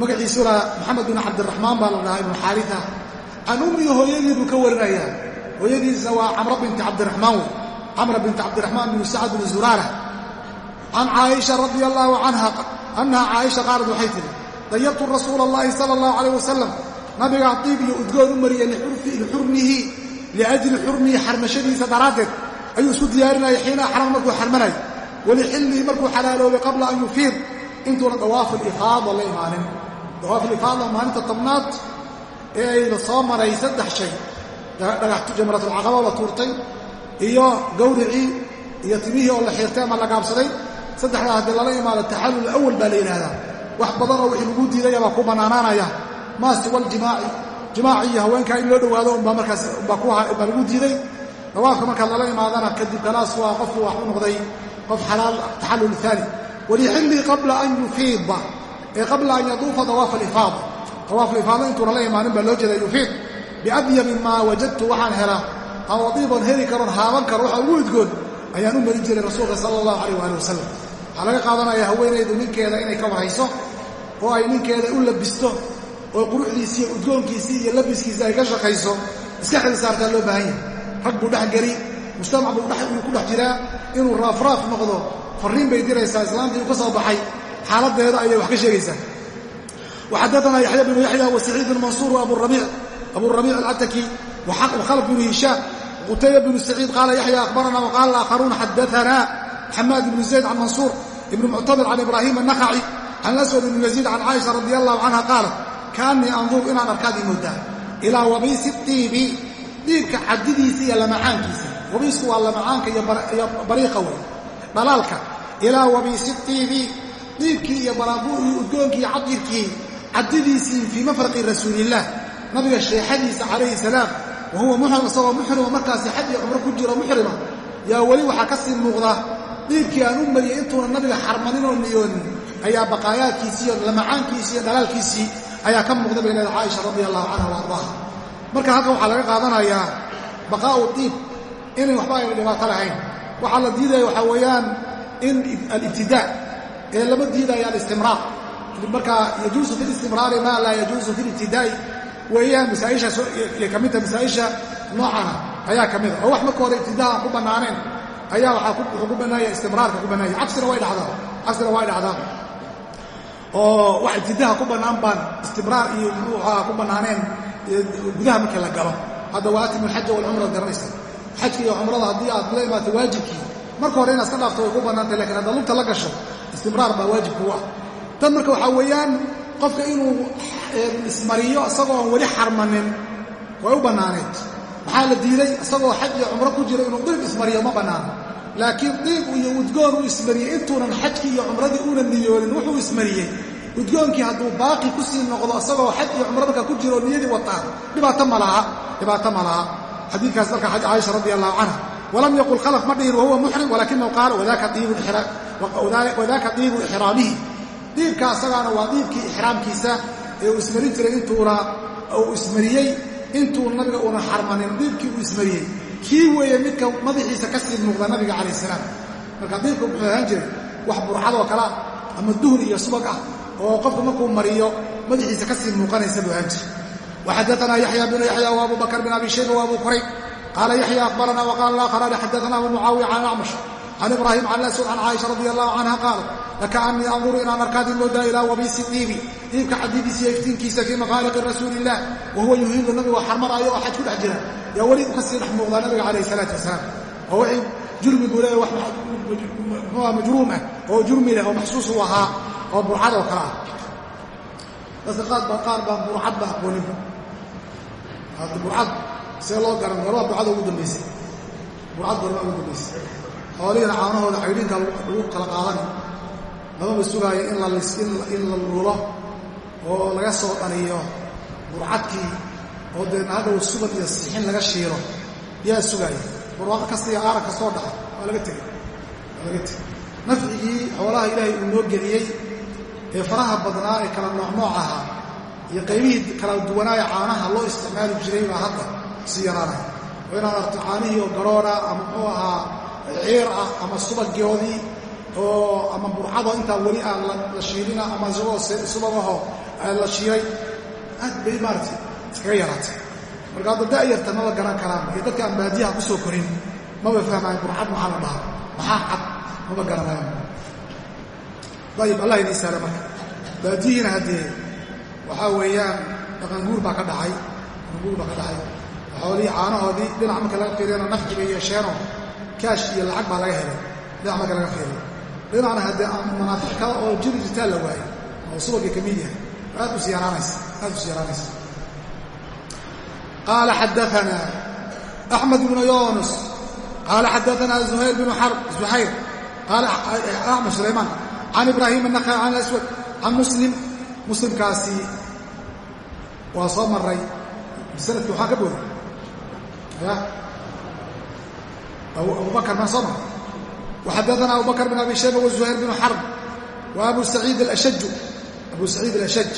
magaciisuna maxamed bin cabdiraxmaan baa la dhahaa ibnu xaaria can ummihi hooyadii buu ka warinayaa. Hooyadiisna waa camra binti cabdiraxmaan wey. Camra binti cabdiraxmaan binu sacad binu zuraara. Can caaisha radia allaahu canha annaha caaisha qaalad waxay tihi dayabtu rasuula allahi sala allahu calayh wasalam nabigaa diib iyo udgoon u mariyey lixurmihi liajli xurmihi xarmashadiisa daraaddeed ayuu isku diyaarinayay xiina axram markuu xarmanayo walixillihi markuu xalaaloobay qabla an yufiir intuuna dawaafu lifaada la imaanin. Dawaafu lifaada maalinta tobnaad ee ayna soo maray saddex shay. Jamratulcaqaba la tuurtay iyo gawricii iyo timihii oo la xiirtay ama la gaabsaday. Saddexdaa haddii lala imaado taxallul awal baa la yidhaahdaa. Wax badanoo wixii lagu diidaya baa ku maasi waljimaaci jimaaci iyo haweenkaa in loo dhowaado umbaa markaas umbaa lagu diiday dawaafka markaad lala imaadana kadib kalaas waa qofkii wax u noqday qof xalaal taxallul aani walixillii qabla an yufiida ee qabla an yaduufa dawaaf alifaada. Dawaaf alifaada intuuna la imaanin baa loo jeeda yufiid. Biadyabi maa wajadtu waxaan helaa ama wadiiban heli karoon haaban karo waxa ugu udgoon ayaan u marin jiray rasuulka sala allahu calayh waali wasalam waxaa laga qaadanaya haweenaydu ninkeeda inay ka warhayso oo ay ninkeeda u labisto oo quruxdiisii udgoonkiisii iyo labiskiisii ay ka shaqayso iska xil saartaa loo baahan yahay rag buu dhex geli mujtamac buu ku dhex jiraa inuu raafraaf noqdo farriin bay diraysaa islaamtii uu ka soo baxay xaaladdeeda ayay wax ka sheegaysaa. Waxadaana yaxya bnu yaxya wa saciid bn mansuur wa aburabiic abu rabiic alcataki wakhalaf bnu hishaam qutayba bnu saciid qaala yaxya akhbarana waqaala aakharuuna xadaana xamaad ibnu zayd can mansuur ibnu muctamir can ibraahim annakhaci can aswad ibnu yaziid can caaisha radi allahu canha qaalat kaanii andur inaan arkaadii moodaa ilaa wabiisi tiibi dhiibka cadidiisa iyo lamacaankiisa. Wabiisku waa lamacaanka iyo bariiqa wey dhalaalka ilaa wabiisi tiibi dhiibkii iyo baraabuurii udgoonkii iyo cadirkii cadidiisii fii mafraqi rasuulillaah nabiga sheexadiisa calayhi salaam wa huwa muxrim isagoo muxrima markaasi xaj iyo cumro ku jiro muxrima yaa weli waxaa ka sii muuqda dhiibkii aan u mariyey intuuna nabiga xarmanin oo niyoonin ayaa baqaayaadkiisii iyo lamacaankiisii iyo dhalaalkiisii ayaa ka muuqda bay leeda caaisha radi allahu canha wa ardaaha marka halkan waxaa laga qaadanayaa baqaa'u diib inay waxba ayna dhibaato lahayn. Waxaa la diidaya waxaa weeyaan in alibtidaa ee lama diidaya alistimraar. Markaa yajuusu fi listimraari maa laa yajuusu fi libtidaa'i weeyaan masaaishaas iyo ka midta masaa'isha noocana ayaa ka mida oo wax marka hore ibtidaa aan ku bannaaneen ayaa wuxuu ku bannaaya istimraarka ku bannaaya cabsina way dhacdaa. Cabsina way dhacdaa. Oo wax ibtidaha ku bannaan baan istimraar iyo muxuuhaa ku bannaaneen gudaha markii la galo. Hadda waa atimu alxaja walcumra ad garanaysa xajka iyo cumrada haddii aad la waajibkii marka hore inaad iska dhaafto way ku bannaantay lakiin haddaad lugta la gasho istimraar baa waajib kugu ah. Tan marka waxaa weeyaan qofka inuu ismariyo isagoo weli xarmanin way u bannaaneed maxaa la diiday isagoo xaj iyo cumro ku jiro inuu diib ismariyo ma bannaano laakiin diib iyo udgoon uu ismariyey intuunan xajkii iyo cumradii uunan niyoonin wuxuu ismariyey udgoonkii hadduu baaqi ku sii noqdo isagoo xaj iyo cumro markaa ku jiro niyadii wataa dhibaato ma laha dhibaato ma laha. Xadiidkaas marka caaisha radi allahu canha walam yaqul khalaf ma dhihin wahuwa muxrim walakinahu qaala wadaaka diibu ixraamihi diibka asagaana waa diibkii ixraamkiisa ee uu ismarin jiray intuuna uu ismariyey intuu nabiga uuna xarmanin diibkii uu ismariyey. Kii weeye midka madaxiisa ka sii muuqda nabiga calayh salaam. Marka diibka wuxuu ahaan jiray wax burcadoo kalea ama duhur iyo subag ah oo qofku markuu mariyo madaxiisa ka sii muuqanaysa buu ahaan jiray waxadaanaa yaxya binu yaxya wa abu bakr bin abi shayba wa abu kurayb qaala yaxya akhbarana waqaala alaakharaani xadaana abu mucaawiya can acmash can ibraahim can aswad can caaisha radi allahu canha qaalat lakaanii anduru inaan arkaadin moodaa ilaa wabiisi diibi diibka cadidiisa iyo iftiinkiisa fii maqaaliqi rasuuli illah wa huwa yuhiidu nabigoo xarmaraayo oo xaj ku dhex jira yaa weli ka sii dhex muuqdaa nabiga calayh salaatu wasalaam oo wixii jurmi buu leeya wax ah u oo burcad oo kale ah. Dadka qaar baa qaar baan burcad ba. Aqooninba burcad see loo garan gorbaa burcada ugu dambaysay burcad gorbaa ugu dambaysay xoolihina caanahooda caydhinka lagu kala qaadani lamaba sugaayo in la lulo oo laga soo dhaniyo burcadkii oo deedna hadhow subad iyo sixin laga shiilo. Yaa sugaaya barwaaqo kasta iyo aaran ka soo dhaca. Waa laga tegey waa laga tegey nafcigii xoolaha ilaahay uu noo geliyey ee faraha badnaa ee kala noocnooc ahaa iyo qaybihii kala duwanaayo caanaha loo isticmaali jiray baa hadda sii yaraanaya. Oo inaad arto caanihii oo garoona ama muxuu ahaa ciir ah ama subagoodii oo ama burcado intaa weli aan la shiilina ama subagaho la shiilay aad bay maaragtay iskaga yaraatay. Marka hadda da'yarta maba garan karaan iyo dadka aan baadiyaha ku korin maba fahmaayo burcad maxaa la dhahaa? Maxaa cad? Maba garanayaan ayib allah idin saala marka. Baadiyihiina haddee waxaa weeyaan dhaqanguur baa ka dhacay. Dhaqanguur baa ka dhacay. Xoolihii caanahoodii dhinac marka laga fiiriyana nafci bay yeesheenoo kaash iyo lacag baa laga helay. Dhinac marka laga fiiriyo. Dhinacna haddee manaafic kale oo jiri jirtaa la waayey oo subagii ka mid yahay. Aad u siyaraanaysa aad u siyaraanaysa qaala xadaana axmed bnu yunus qaala xadaana zuhayr bnu xarb zuhayr. Qaala axmed sulaymaan can ibraahim annakhaci can aswad can muslim muslimkaasi waa soo maray sannadkii waxaa ka booday ya abubakr maa soo maray waxadaana abu bakr bn abi shayba wazuhayr bnu xarb wa abu saciid alashaju abu saciid alashaj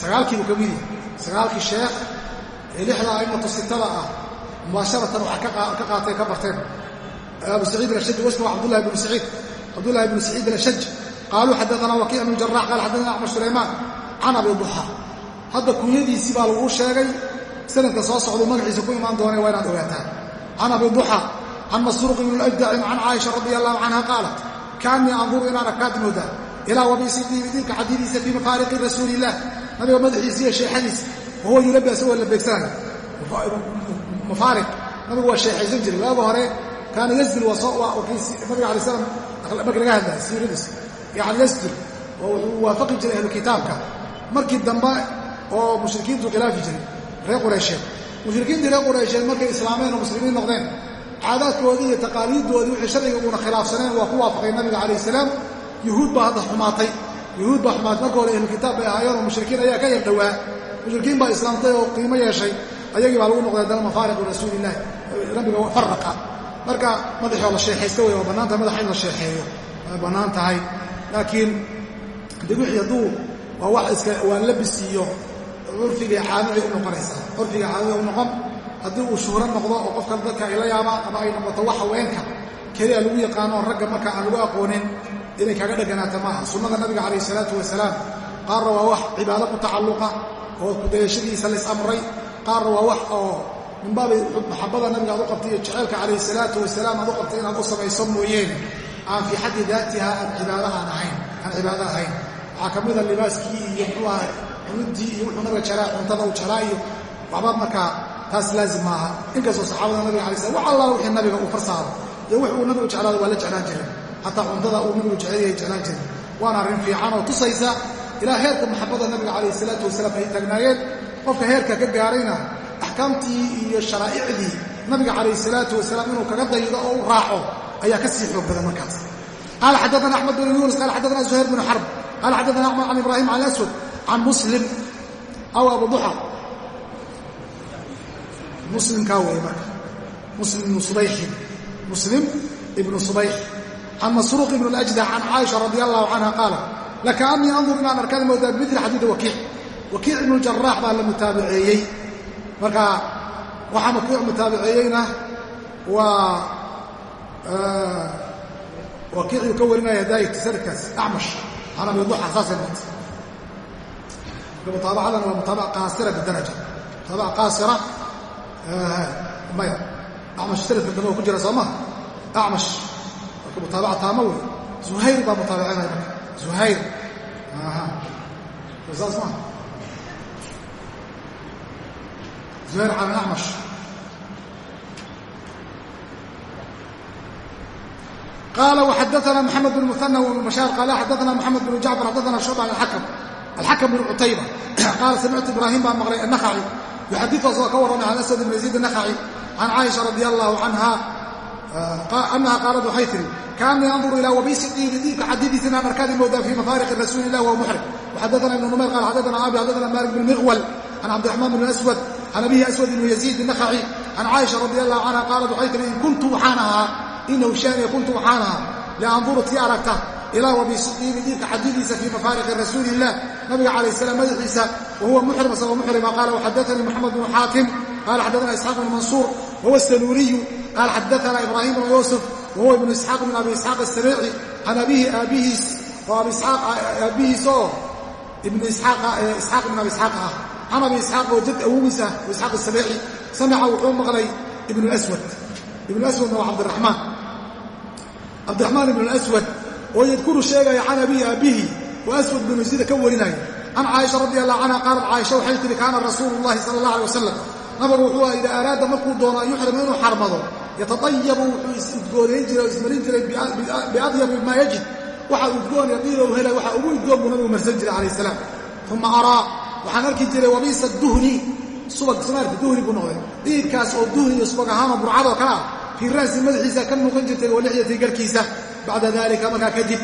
sagaalkii buu ka mid yahay sagaalkii sheekh ee lixda a'immatu sitada ah mubaasharatan waxa ka qaatay ka barteen abu saciid alashaj wasmu cabdullahi bnu saciid cabdullahi bnu saciid alashaj qaaluu xadaana wakiic bnu jarax qaala xadaana acmar sulaymaan can abi duxa hadda kunyadiisii baa laguu sheegay sanadka soo socduu magaciisa ku imaan doonay waa inaad ogaataan can abi duxa can masruuq ibn اljdacin can caaisha radi allahu canha qaalat kaanii anduru inaan arkaad moodaa ilaa wabiisi diibi diibka xadidiisa fii mafaariqi rasuuli illah nabiga madaxiisa iyo sheexadiisa wahuwa yulabi asagoo la beegsanaya mafaariq nabigu waa sheexaysan jiray waaga hore kaana yasdil nabiga alay slam markii laga hadlaya siiradiis yani yasdil oo wuxuu waafaqi jiray ahlu kitaabka markii dambe oo mushrikiintu khilaafi jiray reer qureysheed mushrikiintii reer qureysheed markay islaameen oo muslimiin noqdeen caadaadkoodii iyo taqaaliiddoodii wixii sharciga khilaafsaneen waa ku waafaqay nabiga calayh salaam yuhuud baa hadda xumaatay yuhuud baa xumaatay marka hore ahlu kitaab bay ahaayeen oo mushrikiin ayaa ka yar dhowaa mushrikiin baa islaamtay oo qiimo yeeshay ayagii baa lagu noqday dana mafaariqu rasuulillahi nabiga faraqa marka madaxoo la sheexaysta wey waa bannaan tahay madaxa in la sheexeeyo way bannaan tahay laakiin de wixii hadduu waa wax iska waa labis iyo curfigii caadadii u noqonaysaa. Curfigii caadadii u noqon haddii uu shuhro noqdo oo qofka dadka ay la yaabaan ama ay noqoto wax haweenka keliya lagu yaqaano ragga marka aan lagu aqoonin inay kaga dheganaata maaha. Sunnada nabiga calayh isalaatu wasalaam qaarna waa wax cibaado ku tacalluqa oo kudayashadiisa lays amray qaarna waa wax oo min baabi maxabada nabiga aad u qabtay iyo jaceylka calayh salaatu wasalaam aad u qabtay inaad u samayso mooyeene aan fii xaddi daatiha aan cibaadahaan ahayn aan cibaado ahayn. Waxaa ka mida libaaskii iyo muxuu aha cunuddii iyo wuxuu nabiga jalaa cuntada uu jalaa iyo waxba markaa taas laazim maaha. Inkastoo saxaabada nabiga alay slam wax allaala wixii nabiga uu farsaaro iyo wix uu nabigu jeclaado waa la jeclaan jiray. Xataa cuntada uu nabigu jecelyay jeclaan jiray. Waana arrin fiican oo tusaysa ilaa heerka maxabada nabiga calayh salaatu wasalaam ay taagnaayeen qofka heerka ka gaarayna axkaamtii iyo sharaa'icdii nabiga calayh salaatu wasalaam inuu kaga daydo oo u raaco ayaa ka sii xoog badan markaas. Qaala xaddaana axmed bn yuunus qaala xaddaana zuhayr bn xarb qaala xaddaana axmed can ibraahim can aswad can muslim aw abu duxa muslimkaa weeye marka. Muslim ibnu subayxin muslim ibnu subayx can masruuq ibn اlأjdax can caaisha radi allahu canha qaala lakaanii andur inaan arkaan moodaa bimili xadiidi wakiic. Wakiic ibnu jaraax baa la mutaabaceeyey marka waxaa wakiic mutaabaceeyeyna waa wakiicuu ka warinaya daayigta sanadkaas acmash can abi duxa saasay noqotay mutaabacadana waa mutaabaca qaasira bidaraja mutaabaca qaasira maya acmash sanadka dambe ku jira soo maha acmash marka mutaabaca taama wey zuhayr baa mutaabacinaya marka zuhayr saas maha zuhayr can acmash qaala waxadaana maxamed bn muana bnbashaar qaala xadaana maxamed bn jacfar xadaana shucba an akam alxakam bn cutayba qaala samictu ibraahim baa maqlay anakhaci yuxadiu asagoo ka warramay can asad bn yaziid anakhaci can caaisha radi allaahu canha annaha qaalad waxay tihi kaanii anduru ilaa wabaysi diili diibka xadidiisa inaan arkaad moodaa fii mafaariqi rasuuli ilah wa muxrim waxadaana ibnu numayr qaala xadaana abi xadaana maalik bn miqwal can cabdiraxmaan bn aswad can abihi aswad bn yaziid anakhaci can caaisha radi allahu canha qaalad waxay tihi in kuntu waxaan ahaa inahu shaaniya kuntu waxaan ahaa lianduru tii aragta ilaa wabisidiini dhiigka xadidiisa fii mafaariqi rasuuli illah nabiga calayh salaam madaxiisa wahuwa muxrim asagoo muxrima qaala waxadaanii moxamed bnu xaakim qaala xaddaana isxaaq bnu mansuur wahuwa sanuuriyu qaala xaddaana ibraahim bnu yuusuf wahuwa ibnu isxaaq bn abi isxaaq asariici can abihi aabihiis oo aabbihiis oo ibnu isxaaq ibn abi isxaaq ah can abi isxaaq oo jad awogiis ah oo isxaaq asariici samica wuxuu maqlay ibnu aswad ibnu aswadna waa cabdiraxmaan cabdiraxmaan ibn aswad oo yadkuru sheegaya can abihi aabbihi oo aswad binu sida ka warinaya can caaisha radi allahu canha qaalat caaisha waxay tihi kaana rasuulu llahi sala allah alay wasalam nabigu wuxuu aha idaa araada markuu doono an yuxrima inuu xarmado yatadayabu wuxuu is-udgoonayn jiray oo ismarin jiray biadyabi maa yajid. Waxa udgoon yaqiida u helay waxa ugu udgoon buu nabigu marsan jiray calayh salaam. Uma araa waxaan arki jiray wabiisa duhni subag samaarka duhni buu noqday. Dhiigkaas oo duhni iyo subag ahaanoo burcadoo kale ah fii ra'si madaxiisa ka muuqan jirtay wa lixyati garhkiisa bacda dalika markaa kadib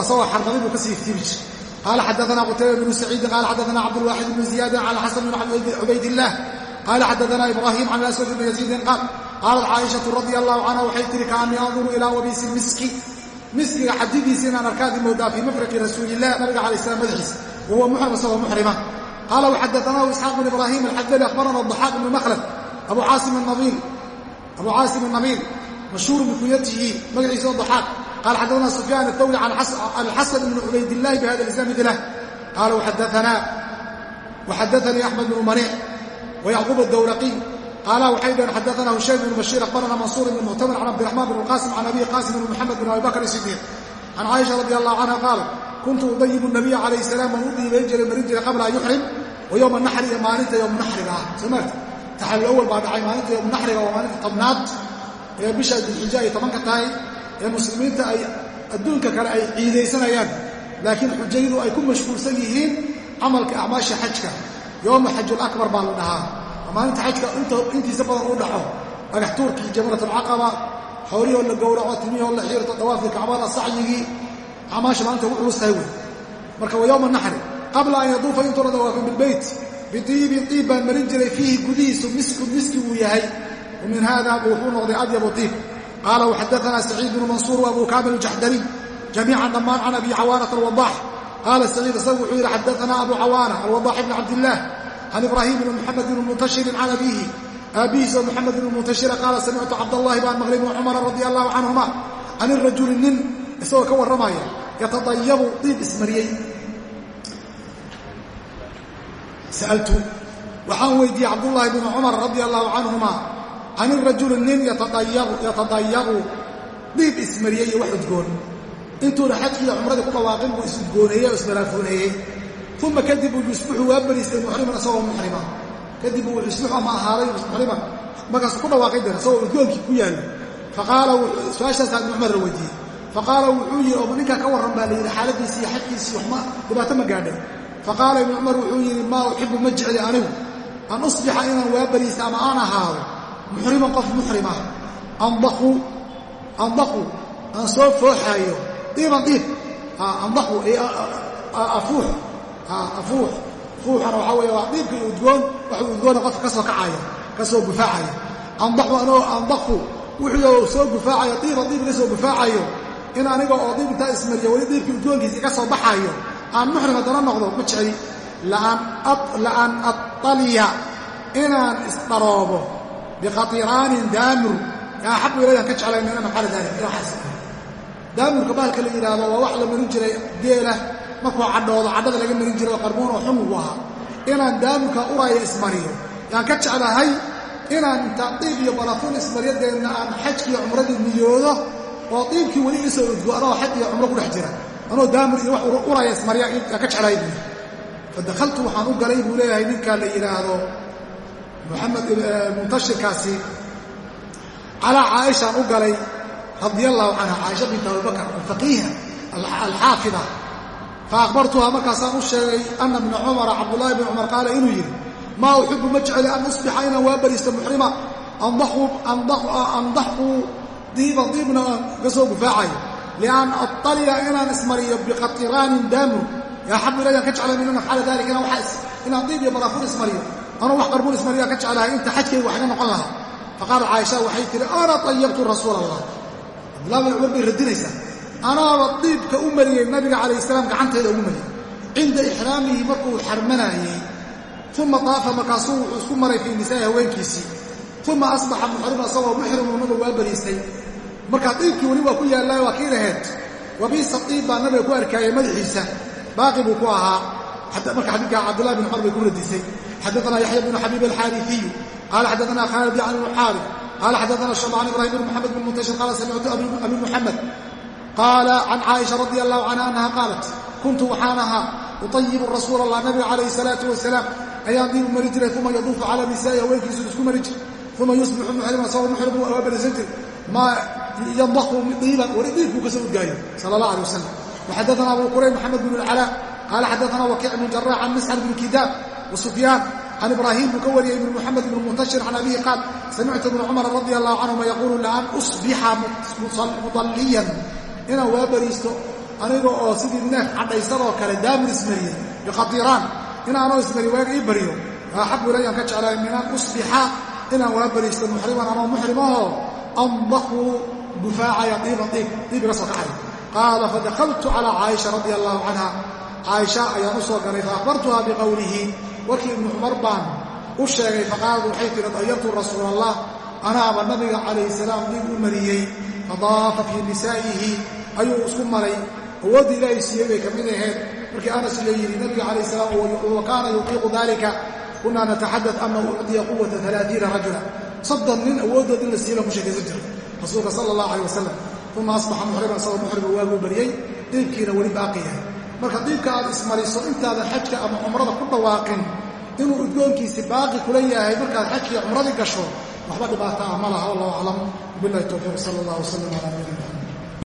asagoo xarmaday buu ka sii iftiimi jiray qaala xadaana qutayba bnu saciidin qaala xadaana cabdulwaaxid bnu ziyaadin can xasan bn cubaydillaah qaala xadaana ibraahim can aswad bni yaziidin qaal qaalat caaishatu radia allahu canha waxay tihi kaanii anduru ilaa wabiisi miski miskiga xadidiisa inaan arkaadi moodaa fii mafraqi rasuulilah nabiga alay slam madaxiisa wahuwa muxrim isagoo muxrima qaala waxadaanahu isxaaq bn ibraahim alxadali akhbarana daxaaq bnu makhlad abu caasim nabiil abu caasim النabiil mashhuur bikunyatihi magaciisa oo daxaaq qaala xaddaana sufyaan الthawri can alxasan bn cubaydillahi bihada lisnaad milah qaala waxadaanii axmed bnu maniic wayacquub الdawraqiy qaala waxay dhaheen xadaana hushaym bn bashiir akhbarana mansuur bn muctamir can cabdiraxmaan bn qaasim can abihi qaasim bn moxamed bn abi bakr sidiiq can caaisha radi allahu canha qaalat kuntu udayibu nabiya calayh salaam waan u dhiibayn jiray marin jiray qabla an yuxrim wa yowma naxri iyo maalinta yowm naxriga ah soo maarti taxallul awal baa dhacay maalinta yowmunaxriga waa maalinta tobnaad ee bisha dilxija ay tobanka tahay ee muslimiinta ay adduunka kale ay ciidaysanayaan laakiin xujaydu ay ku mashquulsan yihiin camalka acmaasha xajka. Yowma xajul akbar baa la dhahaa. Maalinta xajka intiisa badan u dhaco. Dhagax tuurkii jamratulcaqaba xoolihoo la gowraco timihoo la xiirto dawaafkii kacbada sacyigii acmaasha maalinta ugu culus tahay wey marka waa yowma naxri qabla an yaduufa intuuna dawaafin bilbeyt biiibin iib baan marin jiray fiihi gudihiisu miskun miski uu yahay. Min hada buu wuxuu noqday adyabu iib qaala waxadaanaa saciid bnu mansuur wa abu kaamil jaxdari jamiican dhammaan can abi cawaanat alwadaax. Qaala saciid isagu wuxuu yidhi xadaanaa abu cawaana alwadaax ibni cabdillaah can ibraahim bni muxamed bni muntashirin can abiihi aabihiis oo muxamed bni muntashira qaala samictu cabdallahi baan maqlay bni cumara radia allahu canhuma can irajuli nin isagoo ka warramaya yatadayabu diib ismariyey sa'altu waxaan weydiiyey cabdullaahi bni cumar radia allahu canhuma can irajuli nin yatadayabu diib ismariyey iyo wax udgoon intuuna xajkiiyo cumradii ku dhawaaqin buu isudgooneeyey oo ismaraafuuneeyey uma kadib uu yusbuxu waa beriistay muxriman isagoo muxrima kadib uu yusbuxu ama ahaaday muxriman markaasuu ku dhawaaqay dee isagoo udgoonkii ku yaallo faqaala su'aashaasaa ibni cumar la weydiiyey faqaala wuxuu yidhi oo ninkaa ka warran baa la yidhi xaaladiisi iyo xajkiisii faqaala ibnu cumar wuxuu yidhi maa uxibu ma jecli anigu. An usbixa inaan waa beriista ama aan ahaado muxriman qof muxrima andaqu andaqu aan soo fooxaayo diiban diib andaqu afuux. Afuux. Fuuxana waxaa weeye waa diibka iyo udgoon waxuu udgoona qofka ka soo kacaya ka soo gufaacaya. Andaqu anoo andaqu. Wuxuu soo gufaacayo diiban diib iga soo gufaacayo. In aniga oo diib intaa ismariya weli diibkii udgoonkiisa iga soo baxaayo aan muxrim haddana noqdo ma jecli. La'an attaliya inaan isdharoobo. Biqatiraanin daamur. Yaa xaqu ilayaan ka jeclayn min maxala daalik waxaas daamurka bahalka la yidhaahdo waa wax la marin jiray geela. Markuu cadhoodo cadhada laga marin jiray oo qarmuun oo xun ahaa. Inaan daamurka uraya ismariyo. Yaan ka jeclahay inaan intaan diib iyo barafuun ismaryadeenna aan xajkiiyo cumradii niyoodo oo diibkii weli isoo udgo anoo xaj iyo cumro ku dhex jira anoo daamur iyo wax uraya ismarya yaan ka jeclahay buu fadakaltu waxaan u galay buu leeyahay ninkaa la yidhaahdo muxamed muntashirkaasi calaa caaishaan u galay radia allahu canha caaisha bint abibakr alfaqiiha alxaafida fa akhbartuhaa markaasaan u sheegay ana bna cumara cabdullaahi bni cumar qaala inuu yidhi maa uxibu ma jecli an usbixa inaan waa bariisto muxrima. Andaxuu diiban diibna aan gufaacayo lian attaliya inaan ismariyo biqatiraanin daamur yaa xabu ilayaan ka jeclay min xaala dalik inaan diib iyo baraafuun ismariyo anuu wax qarbuun ismariyaan ka jeclahay inta xajkayga wax iga noqon lahaa faqaala caaisha waxay tihi ana ayabtu rasuula allah cabdullah bin cumar bay radinaysaa anaaba diibka u mariyey nabiga calayh salaam gacanteeda ugu mariyey cinda ixraamihi markuu xarmanaayey uma daafa markaasuu wuxuu isku maray fii nisaa'i haweenkiisii uma asbaxa muxrima isagoo muxrimuu nabigu waa bariistay markaa diibkii weli waa ku yaallay waa kii laheed. Wabiisa diib baa nabiga ku arkaayay madaxiisa. Baaqi buu ku ahaa. Marka xadiidka cabdullahi bin cumar bay ku radisay xadaana yaxya bnu xabiib alxaariifiyu qaala xadaana khaalid can muxaarib. Qaala xadaana shamcaan ibrahim bn moxamed bn muntashir qaala samictu abi muxamed qaala can caaisha radi allahu canha annaha qaalat kuntu waxaan ahaa utayibu rasuula allah nabiga calayhi salaatu wasalaam. Ayaan diibu mari jiray uma yaduufu calaa nisaa'i haweenkiisu isku mari jir. Uma yusbixu muxriman isagoo muxrim waa barisan jir maa yandaqu diiban weli diibkuu ka soo udgaayo sala allah alay wasalam waxadaana abu qurayb maxamed bn alcalaa qaala xadaana wakiic bn jaraax can misxar bn kidaab wasufyaan can ibraahim buu ka wariyey ibn muxamed ibn muntashir can abihi qaal samictu ibna cumara radia allahu canhuma yaquulu laan usbixa mudalliyan inaan waa bariisto aniga oo sidii neef cadhaysadoo kale daamir ismariyey biqatiraan inaanoo ismariy waaga ii baryo axabu ilayaan ka jeclahay min an usbixa inaan waa bariisto muxriman anoo muxrimahoo andaquu gufaacaya diiban diib diib iga soo kacay qaala fadakaltu calaa caaisha radia allahu canha caaisha ayaan u soo galay faahbartuha biqowlihi warkii ibnu cumar baan u sheegay faqaalad waxay tihi dayartu rasuula allah anaaba nabiga calayhi salaam diib u mariyey fadaafa fii nisaa'ihi ayuu isku maray awooddii ilaahay siiyey bay ka mid ahayd markii anas la yidhi nabiga calayh salaam wa kaana yuqiiqu dalika kunaa nataxadad soddon nin awooddood in la siiye baan ku sheekaysan jiray rasuulka sala allah calayh wasalam uma asbaxa muxriman isagoo muxrima waaguu bariyey diibkiina weli baaqi yahay. Marka diibka aad ismariso intaadan xajka ama cumrada ku dhawaaqin inuu udgoonkiisi baaqi kula yahay markaad xajkii cumradii gasho waxba dhibaata ah ma laha wallahu aclam. Bilahi towfiiq sala allah wasalam calaa nabiyina